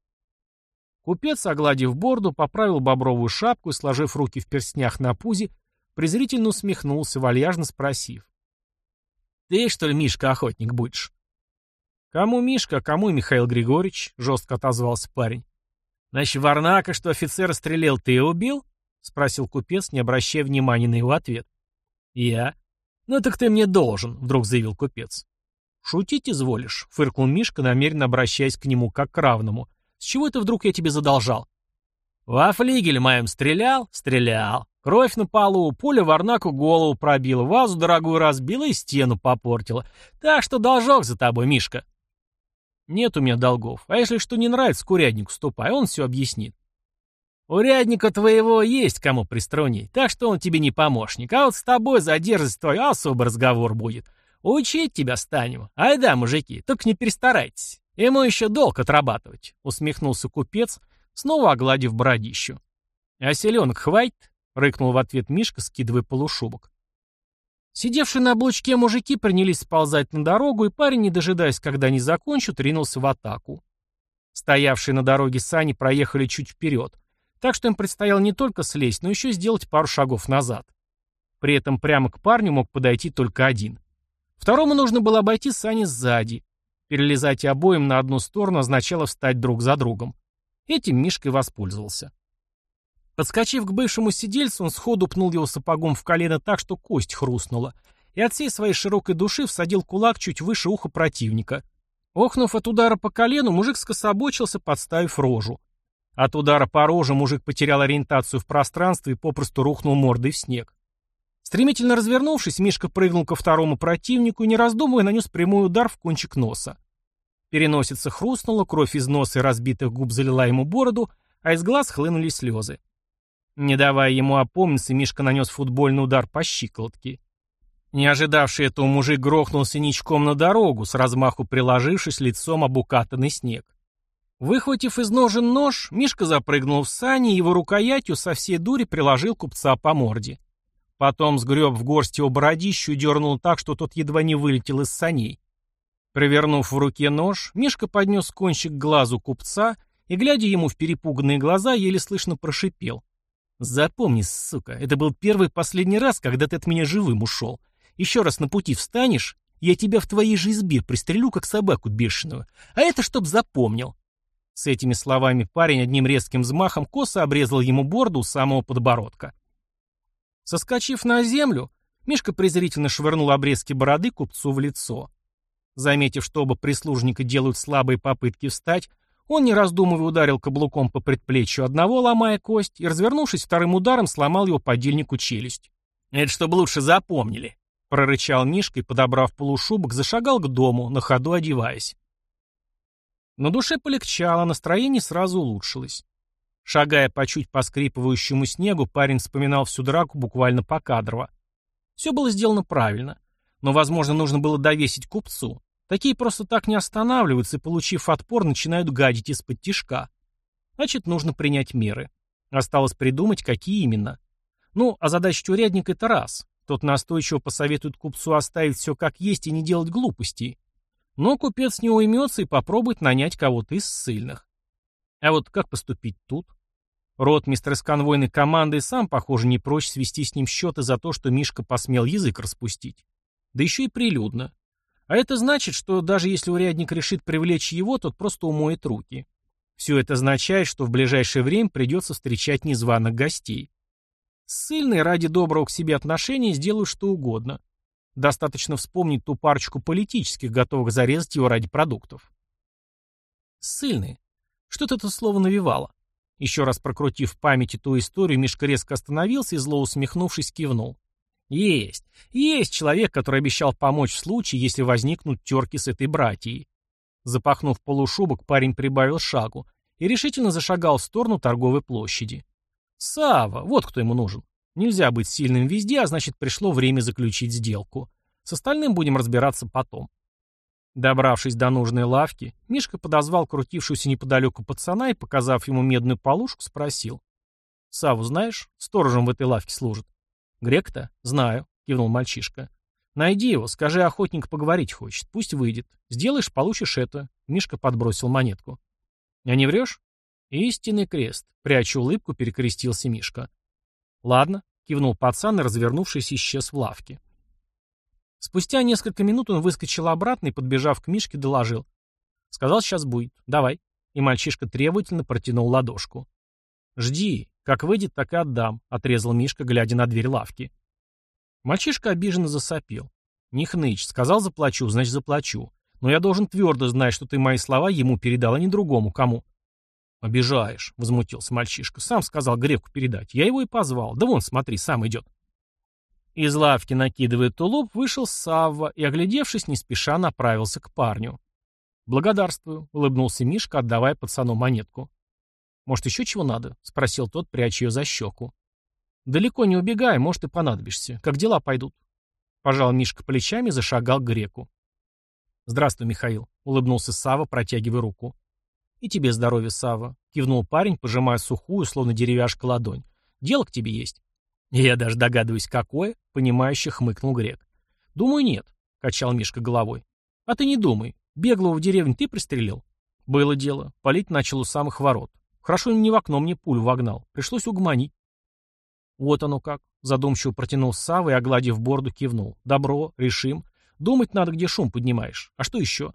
Купец, огладив борду, поправил бобровую шапку и, сложив руки в перстнях на пузе, презрительно усмехнулся, вальяжно спросив. «Ты, что ли, Мишка, охотник будешь?» «Кому Мишка, а кому Михаил Григорьевич?» — жестко отозвался парень. «Значит, Варнака, что офицера стрелял, ты убил?» — спросил купец, не обращая внимания на его ответ. «Я?» «Ну так ты мне должен», — вдруг заявил купец. «Шутить изволишь», — фыркнул Мишка, намеренно обращаясь к нему как к равному. «С чего это вдруг я тебе задолжал?» «Во флигель моем стрелял?» «Стрелял. Кровь на полу, пуля Варнаку голову пробила, вазу дорогую разбила и стену попортила. Так что должок за тобой, Мишка». «Нет у меня долгов. А если что не нравится, к уряднику ступай, он все объяснит». «Урядника твоего есть кому приструнить, так что он тебе не помощник. А вот с тобой за дерзость твою особый разговор будет. Учить тебя станем. Ай да, мужики, только не перестарайтесь. Ему еще долг отрабатывать», — усмехнулся купец, снова огладив бородищу. «А селенок хватит?» — рыкнул в ответ Мишка, скидывая полушубок. Сидевшие на облучке мужики принялись сползать на дорогу, и парень, не дожидаясь, когда они закончат, ринулся в атаку. Стоявшие на дороге сани проехали чуть вперед, так что им предстояло не только слезть, но еще сделать пару шагов назад. При этом прямо к парню мог подойти только один. Второму нужно было обойти сани сзади. Перелезать обоим на одну сторону означало встать друг за другом. Этим Мишкой воспользовался. Подскочив к бывшему сидельцу, он сходу пнул его сапогом в колено так, что кость хрустнула, и от всей своей широкой души всадил кулак чуть выше уха противника. Охнув от удара по колену, мужик скособочился, подставив рожу. От удара по роже мужик потерял ориентацию в пространстве и попросту рухнул мордой в снег. Стремительно развернувшись, Мишка прыгнул ко второму противнику и, не раздумывая, нанес прямой удар в кончик носа. Переносица хрустнула, кровь из носа и разбитых губ залила ему бороду, а из глаз хлынули слезы. Не давая ему опомниться, Мишка нанес футбольный удар по щиколотке. Не ожидавший этого мужик грохнулся ничком на дорогу, с размаху приложившись лицом об укатанный снег. Выхватив из ножен нож, Мишка запрыгнул в сани и его рукоятью со всей дури приложил купца по морде. Потом сгреб в горсть его бородищу и дернул так, что тот едва не вылетел из саней. Провернув в руке нож, Мишка поднес кончик к глазу купца и, глядя ему в перепуганные глаза, еле слышно прошипел. Запомни, сука, это был первый последний раз, когда ты от меня живым ушел. Еще раз на пути встанешь, я тебя в твоей же избе пристрелю, как собаку бешеную. А это чтоб запомнил. С этими словами парень одним резким взмахом косо обрезал ему борду у самого подбородка. Соскочив на землю, Мишка презрительно швырнул обрезки бороды купцу в лицо. Заметив, что оба прислужника делают слабые попытки встать, он, не раздумывая, ударил каблуком по предплечью одного, ломая кость, и, развернувшись вторым ударом, сломал его подельнику челюсть. «Это чтобы лучше запомнили», — прорычал Мишка и, подобрав полушубок, зашагал к дому, на ходу одеваясь. На душе полегчало, настроение сразу улучшилось. Шагая по чуть поскрипывающему снегу, парень вспоминал всю драку буквально покадрово. Все было сделано правильно, но, возможно, нужно было довесить купцу. Такие просто так не останавливаются и, получив отпор, начинают гадить из-под тишка. Значит, нужно принять меры. Осталось придумать, какие именно. Ну, а задача урядника — это раз. Тот настойчиво посоветует купцу оставить все как есть и не делать глупостей. Но купец не уймется и попробует нанять кого-то из ссыльных. А вот как поступить тут? Ротмистр из конвойной команды сам, похоже, не прочь свести с ним счеты за то, что Мишка посмел язык распустить. Да еще и прилюдно. А это значит, что даже если урядник решит привлечь его, тот просто умоет руки. Все это означает, что в ближайшее время придется встречать незваных гостей. Ссыльные ради доброго к себе отношения сделают что угодно. Достаточно вспомнить ту парочку политических, готовых зарезать его ради продуктов. Ссыльные. Что-то это слово навевало. Еще раз прокрутив в памяти ту историю, Мишка резко остановился и, зло усмехнувшись, кивнул. Есть. Есть человек, который обещал помочь в случае, если возникнут терки с этой братьей. Запахнув полушубок, парень прибавил шагу и решительно зашагал в сторону торговой площади. Сава, вот кто ему нужен. Нельзя быть сильным везде, а значит пришло время заключить сделку. С остальным будем разбираться потом. Добравшись до нужной лавки, Мишка подозвал крутившуюся неподалеку пацана и, показав ему медную полушку, спросил. «Саву знаешь? Сторожем в этой лавке служит». «Грек-то? Знаю», — кивнул мальчишка. «Найди его, скажи, охотник поговорить хочет, пусть выйдет. Сделаешь, получишь это». Мишка подбросил монетку. «А не врешь?» «Истинный крест», — пряча улыбку, перекрестился Мишка. «Ладно», — кивнул пацан и, развернувшись, исчез в лавке. Спустя несколько минут он выскочил обратно и, подбежав к Мишке, доложил. «Сказал, сейчас будет. Давай». И мальчишка требовательно протянул ладошку. «Жди. Как выйдет, так и отдам», — отрезал Мишка, глядя на дверь лавки. Мальчишка обиженно засопел. «Не хнычь. Сказал, заплачу, значит, заплачу. Но я должен твердо знать, что ты мои слова ему передал, а не другому. Кому?» «Обижаешь», — возмутился мальчишка. «Сам сказал Греку передать. Я его и позвал. Да вон, смотри, сам идет». Из лавки, накидывая тулуп, вышел Савва и, оглядевшись, не спеша направился к парню. «Благодарствую», — улыбнулся Мишка, отдавая пацану монетку. «Может, еще чего надо?» — спросил тот, пряча ее за щеку. «Далеко не убегай, может, и понадобишься. Как дела пойдут?» Пожал Мишка плечами зашагал к греку. «Здравствуй, Михаил», — улыбнулся Сава, протягивая руку. «И тебе здоровья, Сава, кивнул парень, пожимая сухую, словно деревяшка, ладонь. «Дело к тебе есть». «Я даже догадываюсь, какое», — понимающе хмыкнул грек. «Думаю, нет», — качал Мишка головой. «А ты не думай. Беглого в деревне ты пристрелил?» «Было дело. Палить начал у самых ворот. Хорошо не в окно мне пулю вогнал. Пришлось угомонить». «Вот оно как», — задумчиво протянул Савва и, огладив борду, кивнул. «Добро, решим. Думать надо, где шум поднимаешь. А что еще?»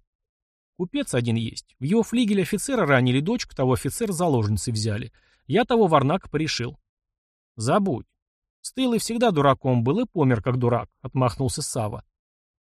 Купец один есть. В его флигеле офицера ранили дочку, того офицера заложницей взяли. Я того варнака порешил. Забудь. Стылый всегда дураком был и помер как дурак, отмахнулся Сава.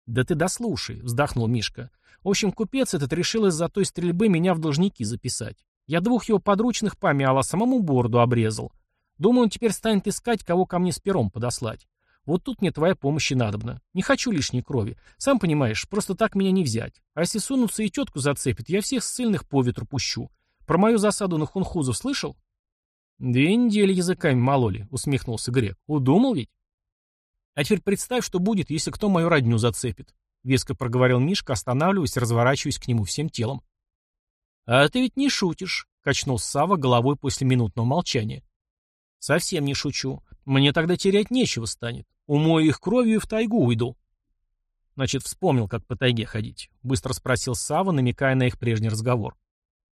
Да ты дослушай, вздохнул Мишка. В общем, купец этот решил из-за той стрельбы меня в должники записать. Я двух его подручных помял, а самому бороду обрезал. Думаю, он теперь станет искать, кого ко мне с пером подослать. Вот тут мне твоя помощь и надобна. Не хочу лишней крови. Сам понимаешь, просто так меня не взять. А если сунутся и тетку зацепит, я всех ссыльных по ветру пущу. Про мою засаду на хунхузов слышал? Две недели языками мололи, усмехнулся Грек. Удумал ведь? А теперь представь, что будет, если кто мою родню зацепит. Веско проговорил Мишка, останавливаясь и разворачиваясь к нему всем телом. А ты ведь не шутишь, качнул Сава головой после минутного молчания. Совсем не шучу. Мне тогда терять нечего станет. Умою их кровью и в тайгу уйду. Значит, вспомнил, как по тайге ходить. Быстро спросил Сава, намекая на их прежний разговор.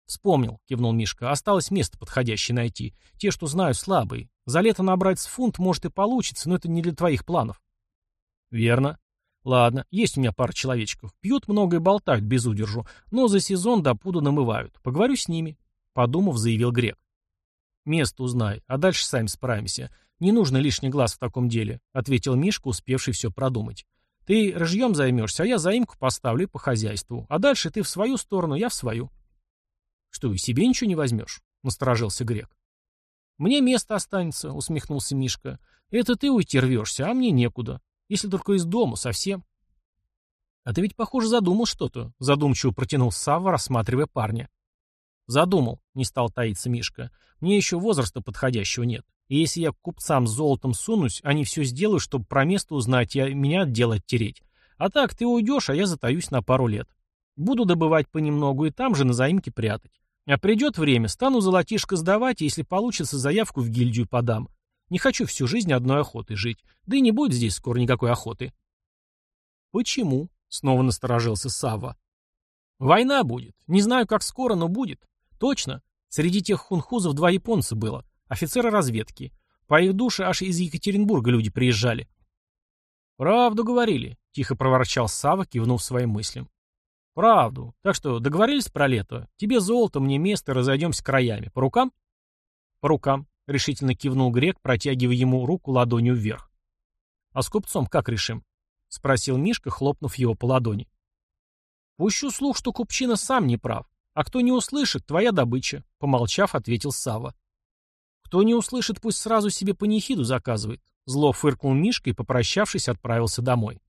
Вспомнил, кивнул Мишка. Осталось место подходящее найти. Те, что знаю, слабые. За лето набрать с фунт может и получится, но это не для твоих планов. Верно. Ладно, есть у меня пара человечков. Пьют много и болтают без удержу, но за сезон до пуда намывают. Поговорю с ними. Подумав, заявил Грек. Место узнай, а дальше сами справимся. «Не нужно лишний глаз в таком деле», — ответил Мишка, успевший все продумать. «Ты рыжьем займешься, а я заимку поставлю по хозяйству. А дальше ты в свою сторону, я в свою». «Что, и себе ничего не возьмешь?» — насторожился Грек. «Мне место останется», — усмехнулся Мишка. «Это ты уйти рвешься, а мне некуда. Если только из дома, совсем». «А ты ведь, похоже, задумал что-то», — задумчиво протянул Савва, рассматривая парня. «Задумал», — не стал таиться Мишка. «Мне еще возраста подходящего нет. И если я к купцам с золотом сунусь, они все сделают, чтобы про место узнать и меня от дела оттереть. А так, ты уйдешь, а я затаюсь на пару лет. Буду добывать понемногу и там же на заимке прятать. А придет время, стану золотишко сдавать, и если получится, заявку в гильдию подам. Не хочу всю жизнь одной охотой жить. Да и не будет здесь скоро никакой охоты. Почему? Снова насторожился Савва. Война будет. Не знаю, как скоро, но будет. Точно. Среди тех хунхузов два японца было. Офицеры разведки. По их душе аж из Екатеринбурга люди приезжали. «Правду говорили», — тихо проворчал Сава, кивнув своим мыслям. «Правду. Так что договорились про лето? Тебе золото, мне место, разойдемся краями. По рукам?» «По рукам», — решительно кивнул грек, протягивая ему руку ладонью вверх. «А с купцом как решим?» — спросил Мишка, хлопнув его по ладони. «Пущу слух, что купчина сам не прав. А кто не услышит, твоя добыча», — помолчав, ответил Сава. «Кто не услышит, пусть сразу себе панихиду заказывает». Зло фыркнул Мишка и, попрощавшись, отправился домой.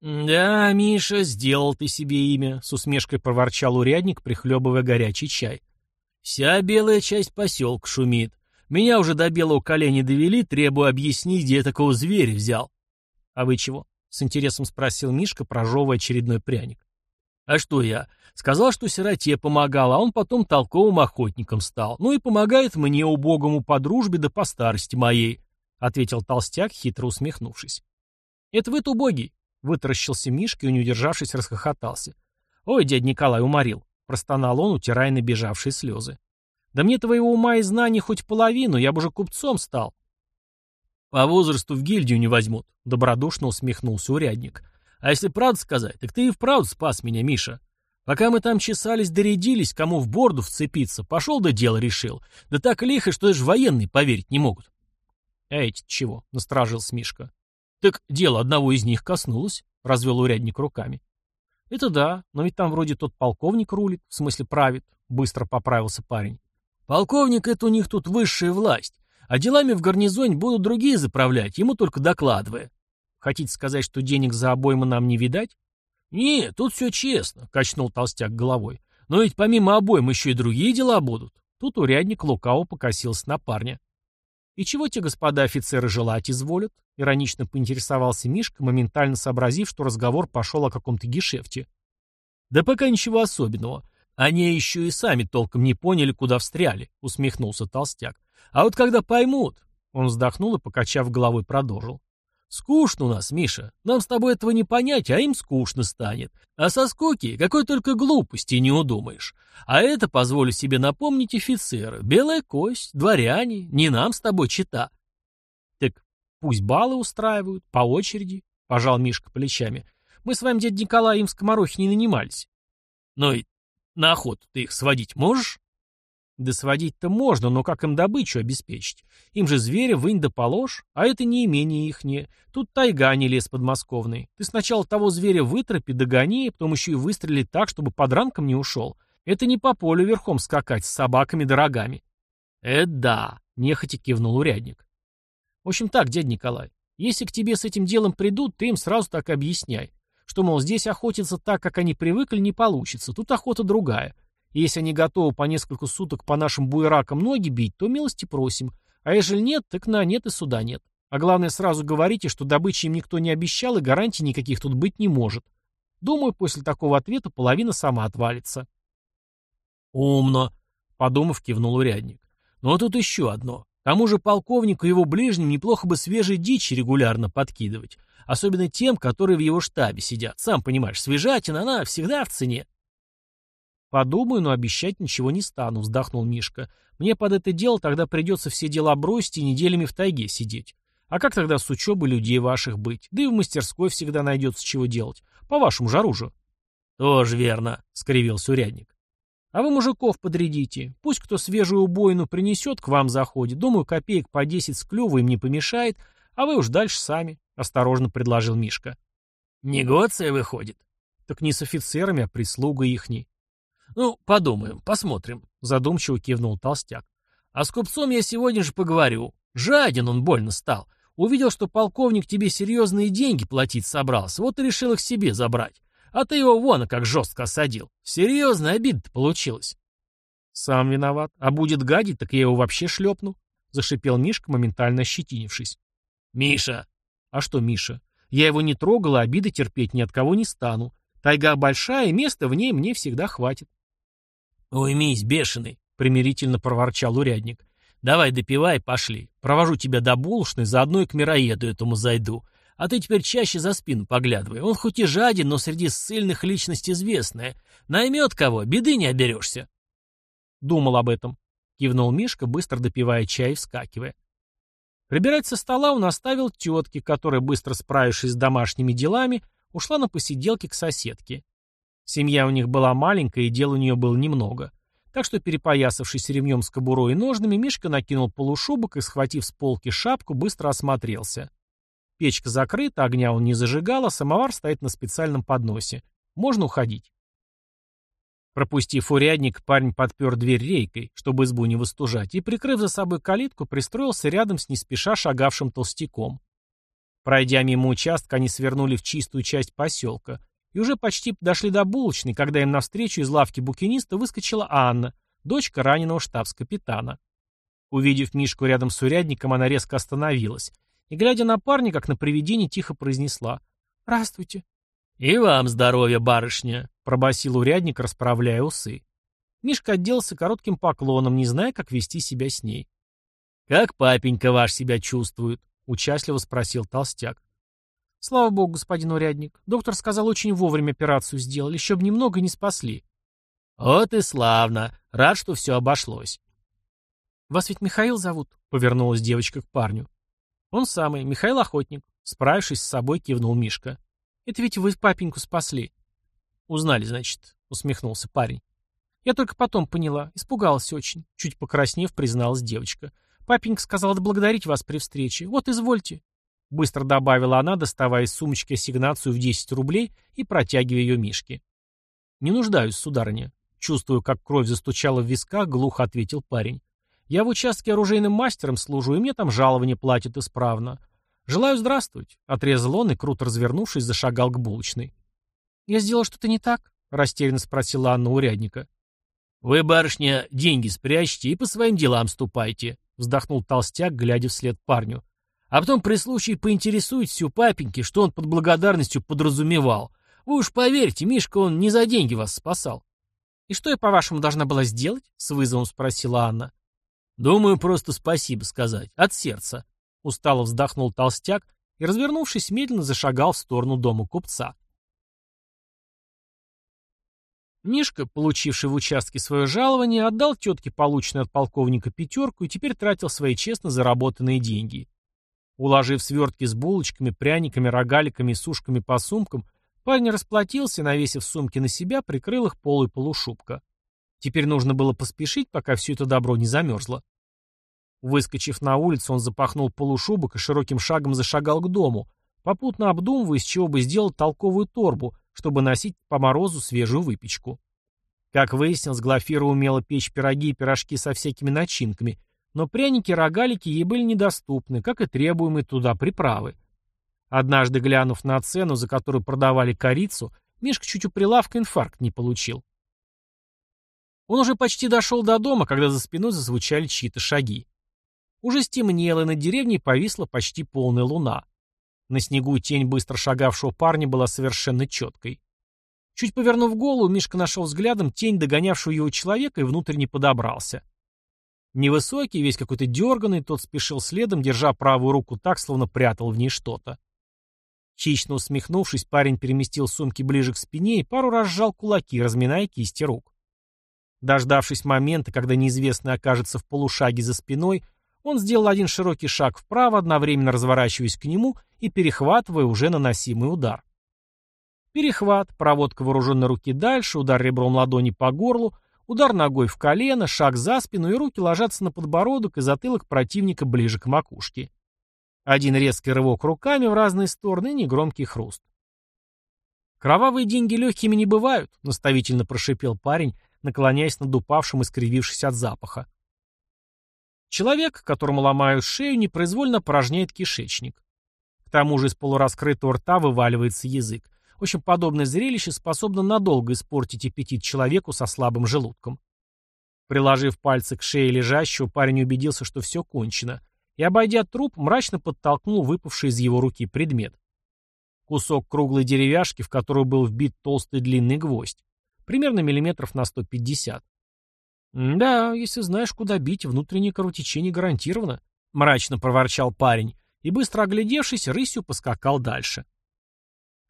«Да, Миша, сделал ты себе имя», — с усмешкой проворчал урядник, прихлебывая горячий чай. «Вся белая часть поселка шумит. Меня уже до белого коленя довели, требую объяснить, где такого зверя взял». «А вы чего?» — с интересом спросил Мишка, прожевывая очередной пряник. «А что я? Сказал, что сироте помогал, а он потом толковым охотником стал. Ну и помогает мне, убогому, по дружбе да по старости моей», — ответил толстяк, хитро усмехнувшись. «Это вы-то убогий», Вытаращился Мишка и, не удержавшись, расхохотался. «Ой, дядь Николай уморил», — простонал он, утирая набежавшие слезы. «Да мне твоего ума и знаний хоть половину, я бы уже купцом стал». «По возрасту в гильдию не возьмут», — добродушно усмехнулся урядник. «А если правду сказать, так ты и вправду спас меня, Миша. Пока мы там чесались дорядились, кому в борду вцепиться, пошел да дело решил. Да так лихо, что даже военные поверить не могут». «А эти чего?» — насторожился Мишка. «Так дело одного из них коснулось», — развел урядник руками. «Это да, но ведь там вроде тот полковник рулит, в смысле правит», — быстро поправился парень. «Полковник — это у них тут высшая власть, а делами в гарнизоне будут другие заправлять, ему только докладывая. Хотите сказать, что денег за обойму нам не видать?» «Не, тут все честно», — качнул толстяк головой. «Но ведь помимо обоим еще и другие дела будут». Тут урядник лукаво покосился на парня. «И чего те господа офицеры желать изволят?» — иронично поинтересовался Мишка, моментально сообразив, что разговор пошел о каком-то гешефте. «Да пока ничего особенного. Они еще и сами толком не поняли, куда встряли», — усмехнулся толстяк. «А вот когда поймут...» — он вздохнул и, покачав головой, продолжил. Скучно у нас, Миша. Нам с тобой этого не понять, а им скучно станет. А со скуки какой только глупости не удумаешь. А это, позволю себе напомнить, офицеры. Белая кость, дворяне, не нам с тобой чита. Так пусть балы устраивают, по очереди, пожал Мишка плечами. Мы с вами, дядя Николай, им в скоморохе не нанимались. Но и на охоту ты их сводить можешь? Да сводить-то можно, но как им добычу обеспечить? Им же зверя вынь да положь, а это не имение ихнее. Тут тайга, а не лес подмосковный. Ты сначала того зверя вытропи, догони, потом еще и выстрели так, чтобы под ранком не ушел. Это не по полю верхом скакать с собаками дорогами. «Это да», — нехотя кивнул урядник. «В общем так, дядя Николай, если к тебе с этим делом придут, ты им сразу так объясняй, что, мол, здесь охотиться так, как они привыкли, не получится, тут охота другая». Если они готовы по несколько суток по нашим буеракам ноги бить, то милости просим. А ежели нет, так на нет и суда нет. А главное, сразу говорите, что добычи им никто не обещал и гарантий никаких тут быть не может. Думаю, после такого ответа половина сама отвалится. Умно, подумав, кивнул урядник. Но тут еще одно. Тому же полковнику и его ближним неплохо бы свежей дичи регулярно подкидывать. Особенно тем, которые в его штабе сидят. Сам понимаешь, свежатина, она всегда в цене. «Подумаю, но обещать ничего не стану», — вздохнул Мишка. «Мне под это дело тогда придется все дела бросить и неделями в тайге сидеть. А как тогда с учебой людей ваших быть? Да и в мастерской всегда найдется чего делать. По вашему же оружию». «Тоже верно», — скривился урядник. «А вы мужиков подрядите. Пусть кто свежую убойну принесет, к вам заходит. Думаю, копеек по десять с клюва им не помешает, а вы уж дальше сами», — осторожно предложил Мишка. «Негоция выходит?» «Так не с офицерами, а прислугой ихней. «Ну, подумаем, посмотрим», — задумчиво кивнул толстяк. «А с купцом я сегодня же поговорю. Жаден он больно стал. Увидел, что полковник тебе серьезные деньги платить собрался, вот и решил их себе забрать. А ты его вон как жестко осадил. Серьезная обида получилась». «Сам виноват. А будет гадить, так я его вообще шлепну», — зашипел Мишка, моментально ощетинившись. «Миша!» «А что Миша? Я его не трогал, а обиды терпеть ни от кого не стану. Тайга большая, места в ней мне всегда хватит». «Уймись, бешеный», — примирительно проворчал урядник. «Давай допивай, пошли. Провожу тебя до булочной, заодно и к мироеду этому зайду. А ты теперь чаще за спину поглядывай. Он хоть и жаден, но среди ссыльных личность известная. Наймет кого, беды не оберешься». «Думал об этом», — кивнул Мишка, быстро допивая чай и вскакивая. Прибирать со стола он оставил тетке, которая, быстро справившись с домашними делами, ушла на посиделки к соседке. Семья у них была маленькая, и дел у нее было немного. Так что, перепоясавшись ремнем с кобурой и ножными, Мишка накинул полушубок и, схватив с полки шапку, быстро осмотрелся. Печка закрыта, огня он не зажигал, а самовар стоит на специальном подносе. Можно уходить. Пропустив урядник, парень подпер дверь рейкой, чтобы избу не выстужать, и, прикрыв за собой калитку, пристроился рядом с не спеша шагавшим толстяком. Пройдя мимо участка, они свернули в чистую часть поселка, и уже почти дошли до булочной, когда им навстречу из лавки букиниста выскочила Анна, дочка раненого штабс-капитана. Увидев Мишку рядом с урядником, она резко остановилась и, глядя на парня, как на привидение, тихо произнесла «Здравствуйте». «И вам здоровья, барышня», — пробасил урядник, расправляя усы. Мишка отделался коротким поклоном, не зная, как вести себя с ней. «Как папенька ваш себя чувствует?» — участливо спросил толстяк. «Слава богу, господин урядник. Доктор сказал, очень вовремя операцию сделали, еще бы немного не спасли». «Вот и славно. Рад, что все обошлось». «Вас ведь Михаил зовут?» — повернулась девочка к парню. «Он самый, Михаил Охотник», — справившись с собой, кивнул Мишка. «Это ведь вы папеньку спасли». «Узнали, значит», — усмехнулся парень. «Я только потом поняла. Испугалась очень», — чуть покраснев, призналась девочка. «Папенька сказал отблагодарить вас при встрече. Вот, извольте». Быстро добавила она, доставая из сумочки ассигнацию в 10 рублей и протягивая ее Мишке. «Не нуждаюсь, сударыня». Чувствую, как кровь застучала в висках, глухо ответил парень. «Я в участке оружейным мастером служу, и мне там жалование платят исправно. Желаю здравствовать», — отрезал он и, круто развернувшись, зашагал к булочной. «Я сделал что-то не так?» — растерянно спросила Анна урядника. «Вы, барышня, деньги спрячьте и по своим делам ступайте», — вздохнул толстяк, глядя вслед парню. А потом при случае поинтересуйтесь у папеньки, что он под благодарностью подразумевал. Вы уж поверьте, Мишка, он не за деньги вас спасал. «И что я, по-вашему, должна была сделать?» — с вызовом спросила Анна. «Думаю, просто спасибо сказать. От сердца». Устало вздохнул толстяк и, развернувшись, медленно зашагал в сторону дома купца. Мишка, получивший в участке свое жалование, отдал тетке полученную от полковника пятерку и теперь тратил свои честно заработанные деньги. Уложив свертки с булочками, пряниками, рогаликами и сушками по сумкам, парень расплатился, навесив сумки на себя, прикрыл их полой полушубка. Теперь нужно было поспешить, пока все это добро не замерзло. Выскочив на улицу, он запахнул полушубок и широким шагом зашагал к дому, попутно обдумывая, из чего бы сделать толковую торбу, чтобы носить по морозу свежую выпечку. Как выяснилось, Глафира умела печь пироги и пирожки со всякими начинками, но пряники-рогалики ей были недоступны, как и требуемые туда приправы. Однажды, глянув на цену, за которую продавали корицу, Мишка чуть у прилавка инфаркт не получил. Он уже почти дошел до дома, когда за спиной зазвучали чьи-то шаги. Уже стемнело, и над деревней повисла почти полная луна. На снегу тень быстро шагавшего парня была совершенно четкой. Чуть повернув голову, Мишка нашел взглядом тень догонявшего его человека и внутренне подобрался. Невысокий, весь какой-то дерганный, тот спешил следом, держа правую руку так, словно прятал в ней что-то. Хищно усмехнувшись, парень переместил сумки ближе к спине и пару раз сжал кулаки, разминая кисти рук. Дождавшись момента, когда неизвестный окажется в полушаге за спиной, он сделал один широкий шаг вправо, одновременно разворачиваясь к нему и перехватывая уже наносимый удар. Перехват, проводка вооруженной руки дальше, удар ребром ладони по горлу, Удар ногой в колено, шаг за спину, и руки ложатся на подбородок и затылок противника ближе к макушке. Один резкий рывок руками в разные стороны и негромкий хруст. «Кровавые деньги легкими не бывают», — наставительно прошипел парень, наклоняясь над упавшим и скривившись от запаха. Человек, которому ломают шею, непроизвольно порожняет кишечник. К тому же из полураскрытого рта вываливается язык. В общем, подобное зрелище способно надолго испортить аппетит человеку со слабым желудком. Приложив пальцы к шее лежащего, парень убедился, что все кончено, и, обойдя труп, мрачно подтолкнул выпавший из его руки предмет. Кусок круглой деревяшки, в которую был вбит толстый длинный гвоздь, примерно миллиметров на 150. «Да, если знаешь, куда бить, внутреннее кровотечение гарантировано», — мрачно проворчал парень и, быстро оглядевшись, рысью поскакал дальше.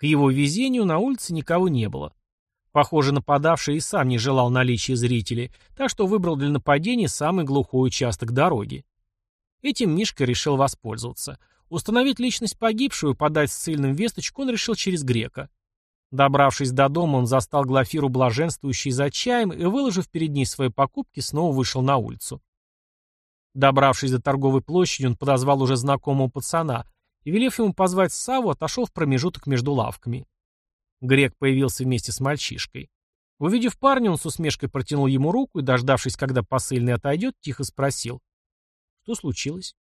К его везению на улице никого не было. Похоже, нападавший и сам не желал наличия зрителей, так что выбрал для нападения самый глухой участок дороги. Этим Мишка решил воспользоваться. Установить личность погибшего и подать ссыльным весточку он решил через грека. Добравшись до дома, он застал Глафиру блаженствующей за чаем и, выложив перед ней свои покупки, снова вышел на улицу. Добравшись до торговой площади, он подозвал уже знакомого пацана и, велев ему позвать Саву, отошел в промежуток между лавками. Грек появился вместе с мальчишкой. Увидев парня, он с усмешкой протянул ему руку и, дождавшись, когда посыльный отойдет, тихо спросил. Что случилось?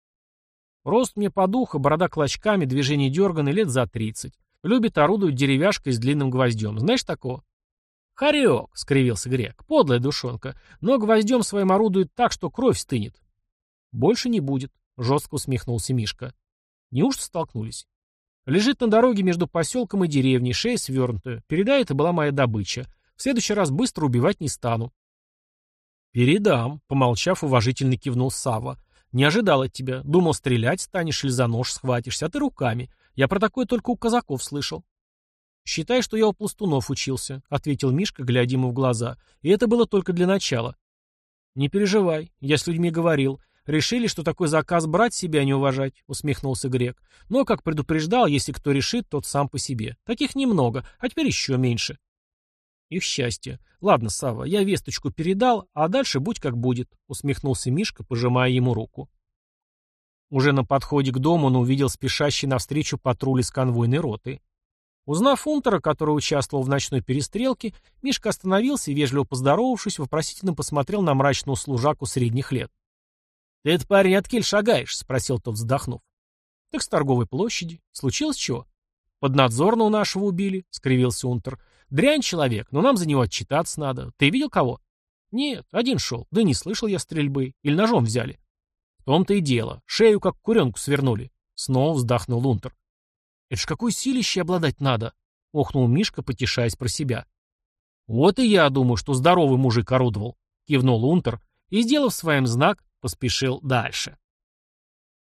Рост мне по духу, борода клочками, движение дерганы, лет за тридцать. Любит орудовать деревяшкой с длинным гвоздем. Знаешь такого? Харек, скривился грек, подлая душонка, но гвоздем своим орудует так, что кровь стынет. Больше не будет, жестко усмехнулся Мишка. Неужто столкнулись? Лежит на дороге между поселком и деревней, шея свернутая. Передай, это была моя добыча. В следующий раз быстро убивать не стану. Передам, помолчав, уважительно кивнул Сава. Не ожидал от тебя. Думал, стрелять станешь или за нож схватишься, а ты руками. Я про такое только у казаков слышал. «Считай, что я у пластунов учился», — ответил Мишка, глядя ему в глаза. «И это было только для начала». «Не переживай, я с людьми говорил. Решили, что такой заказ брать себя не уважать», — усмехнулся Грек. «Но, как предупреждал, если кто решит, тот сам по себе. Таких немного, а теперь еще меньше». «Их счастье. Ладно, Сава, я весточку передал, а дальше будь как будет», — усмехнулся Мишка, пожимая ему руку. Уже на подходе к дому он увидел спешащий навстречу патруль из конвойной роты. Узнав Унтера, который участвовал в ночной перестрелке, Мишка остановился и, вежливо поздоровавшись, вопросительно посмотрел на мрачную служаку средних лет. «Ты, это парень, от кель шагаешь?» — спросил тот, вздохнув. «Так с торговой площади. Случилось чего?» «Поднадзорного нашего убили», — скривился Унтер. «Дрянь человек, но нам за него отчитаться надо. Ты видел кого?» «Нет, один шел. Да не слышал я стрельбы. Или ножом взяли?» «В том-то и дело. Шею как куренку свернули». Снова вздохнул Унтер. «Это ж какой силище обладать надо!» — охнул Мишка, потешаясь про себя. «Вот и я думаю, что здоровый мужик орудовал», — кивнул Унтер и, сделав своим знак, поспешил дальше.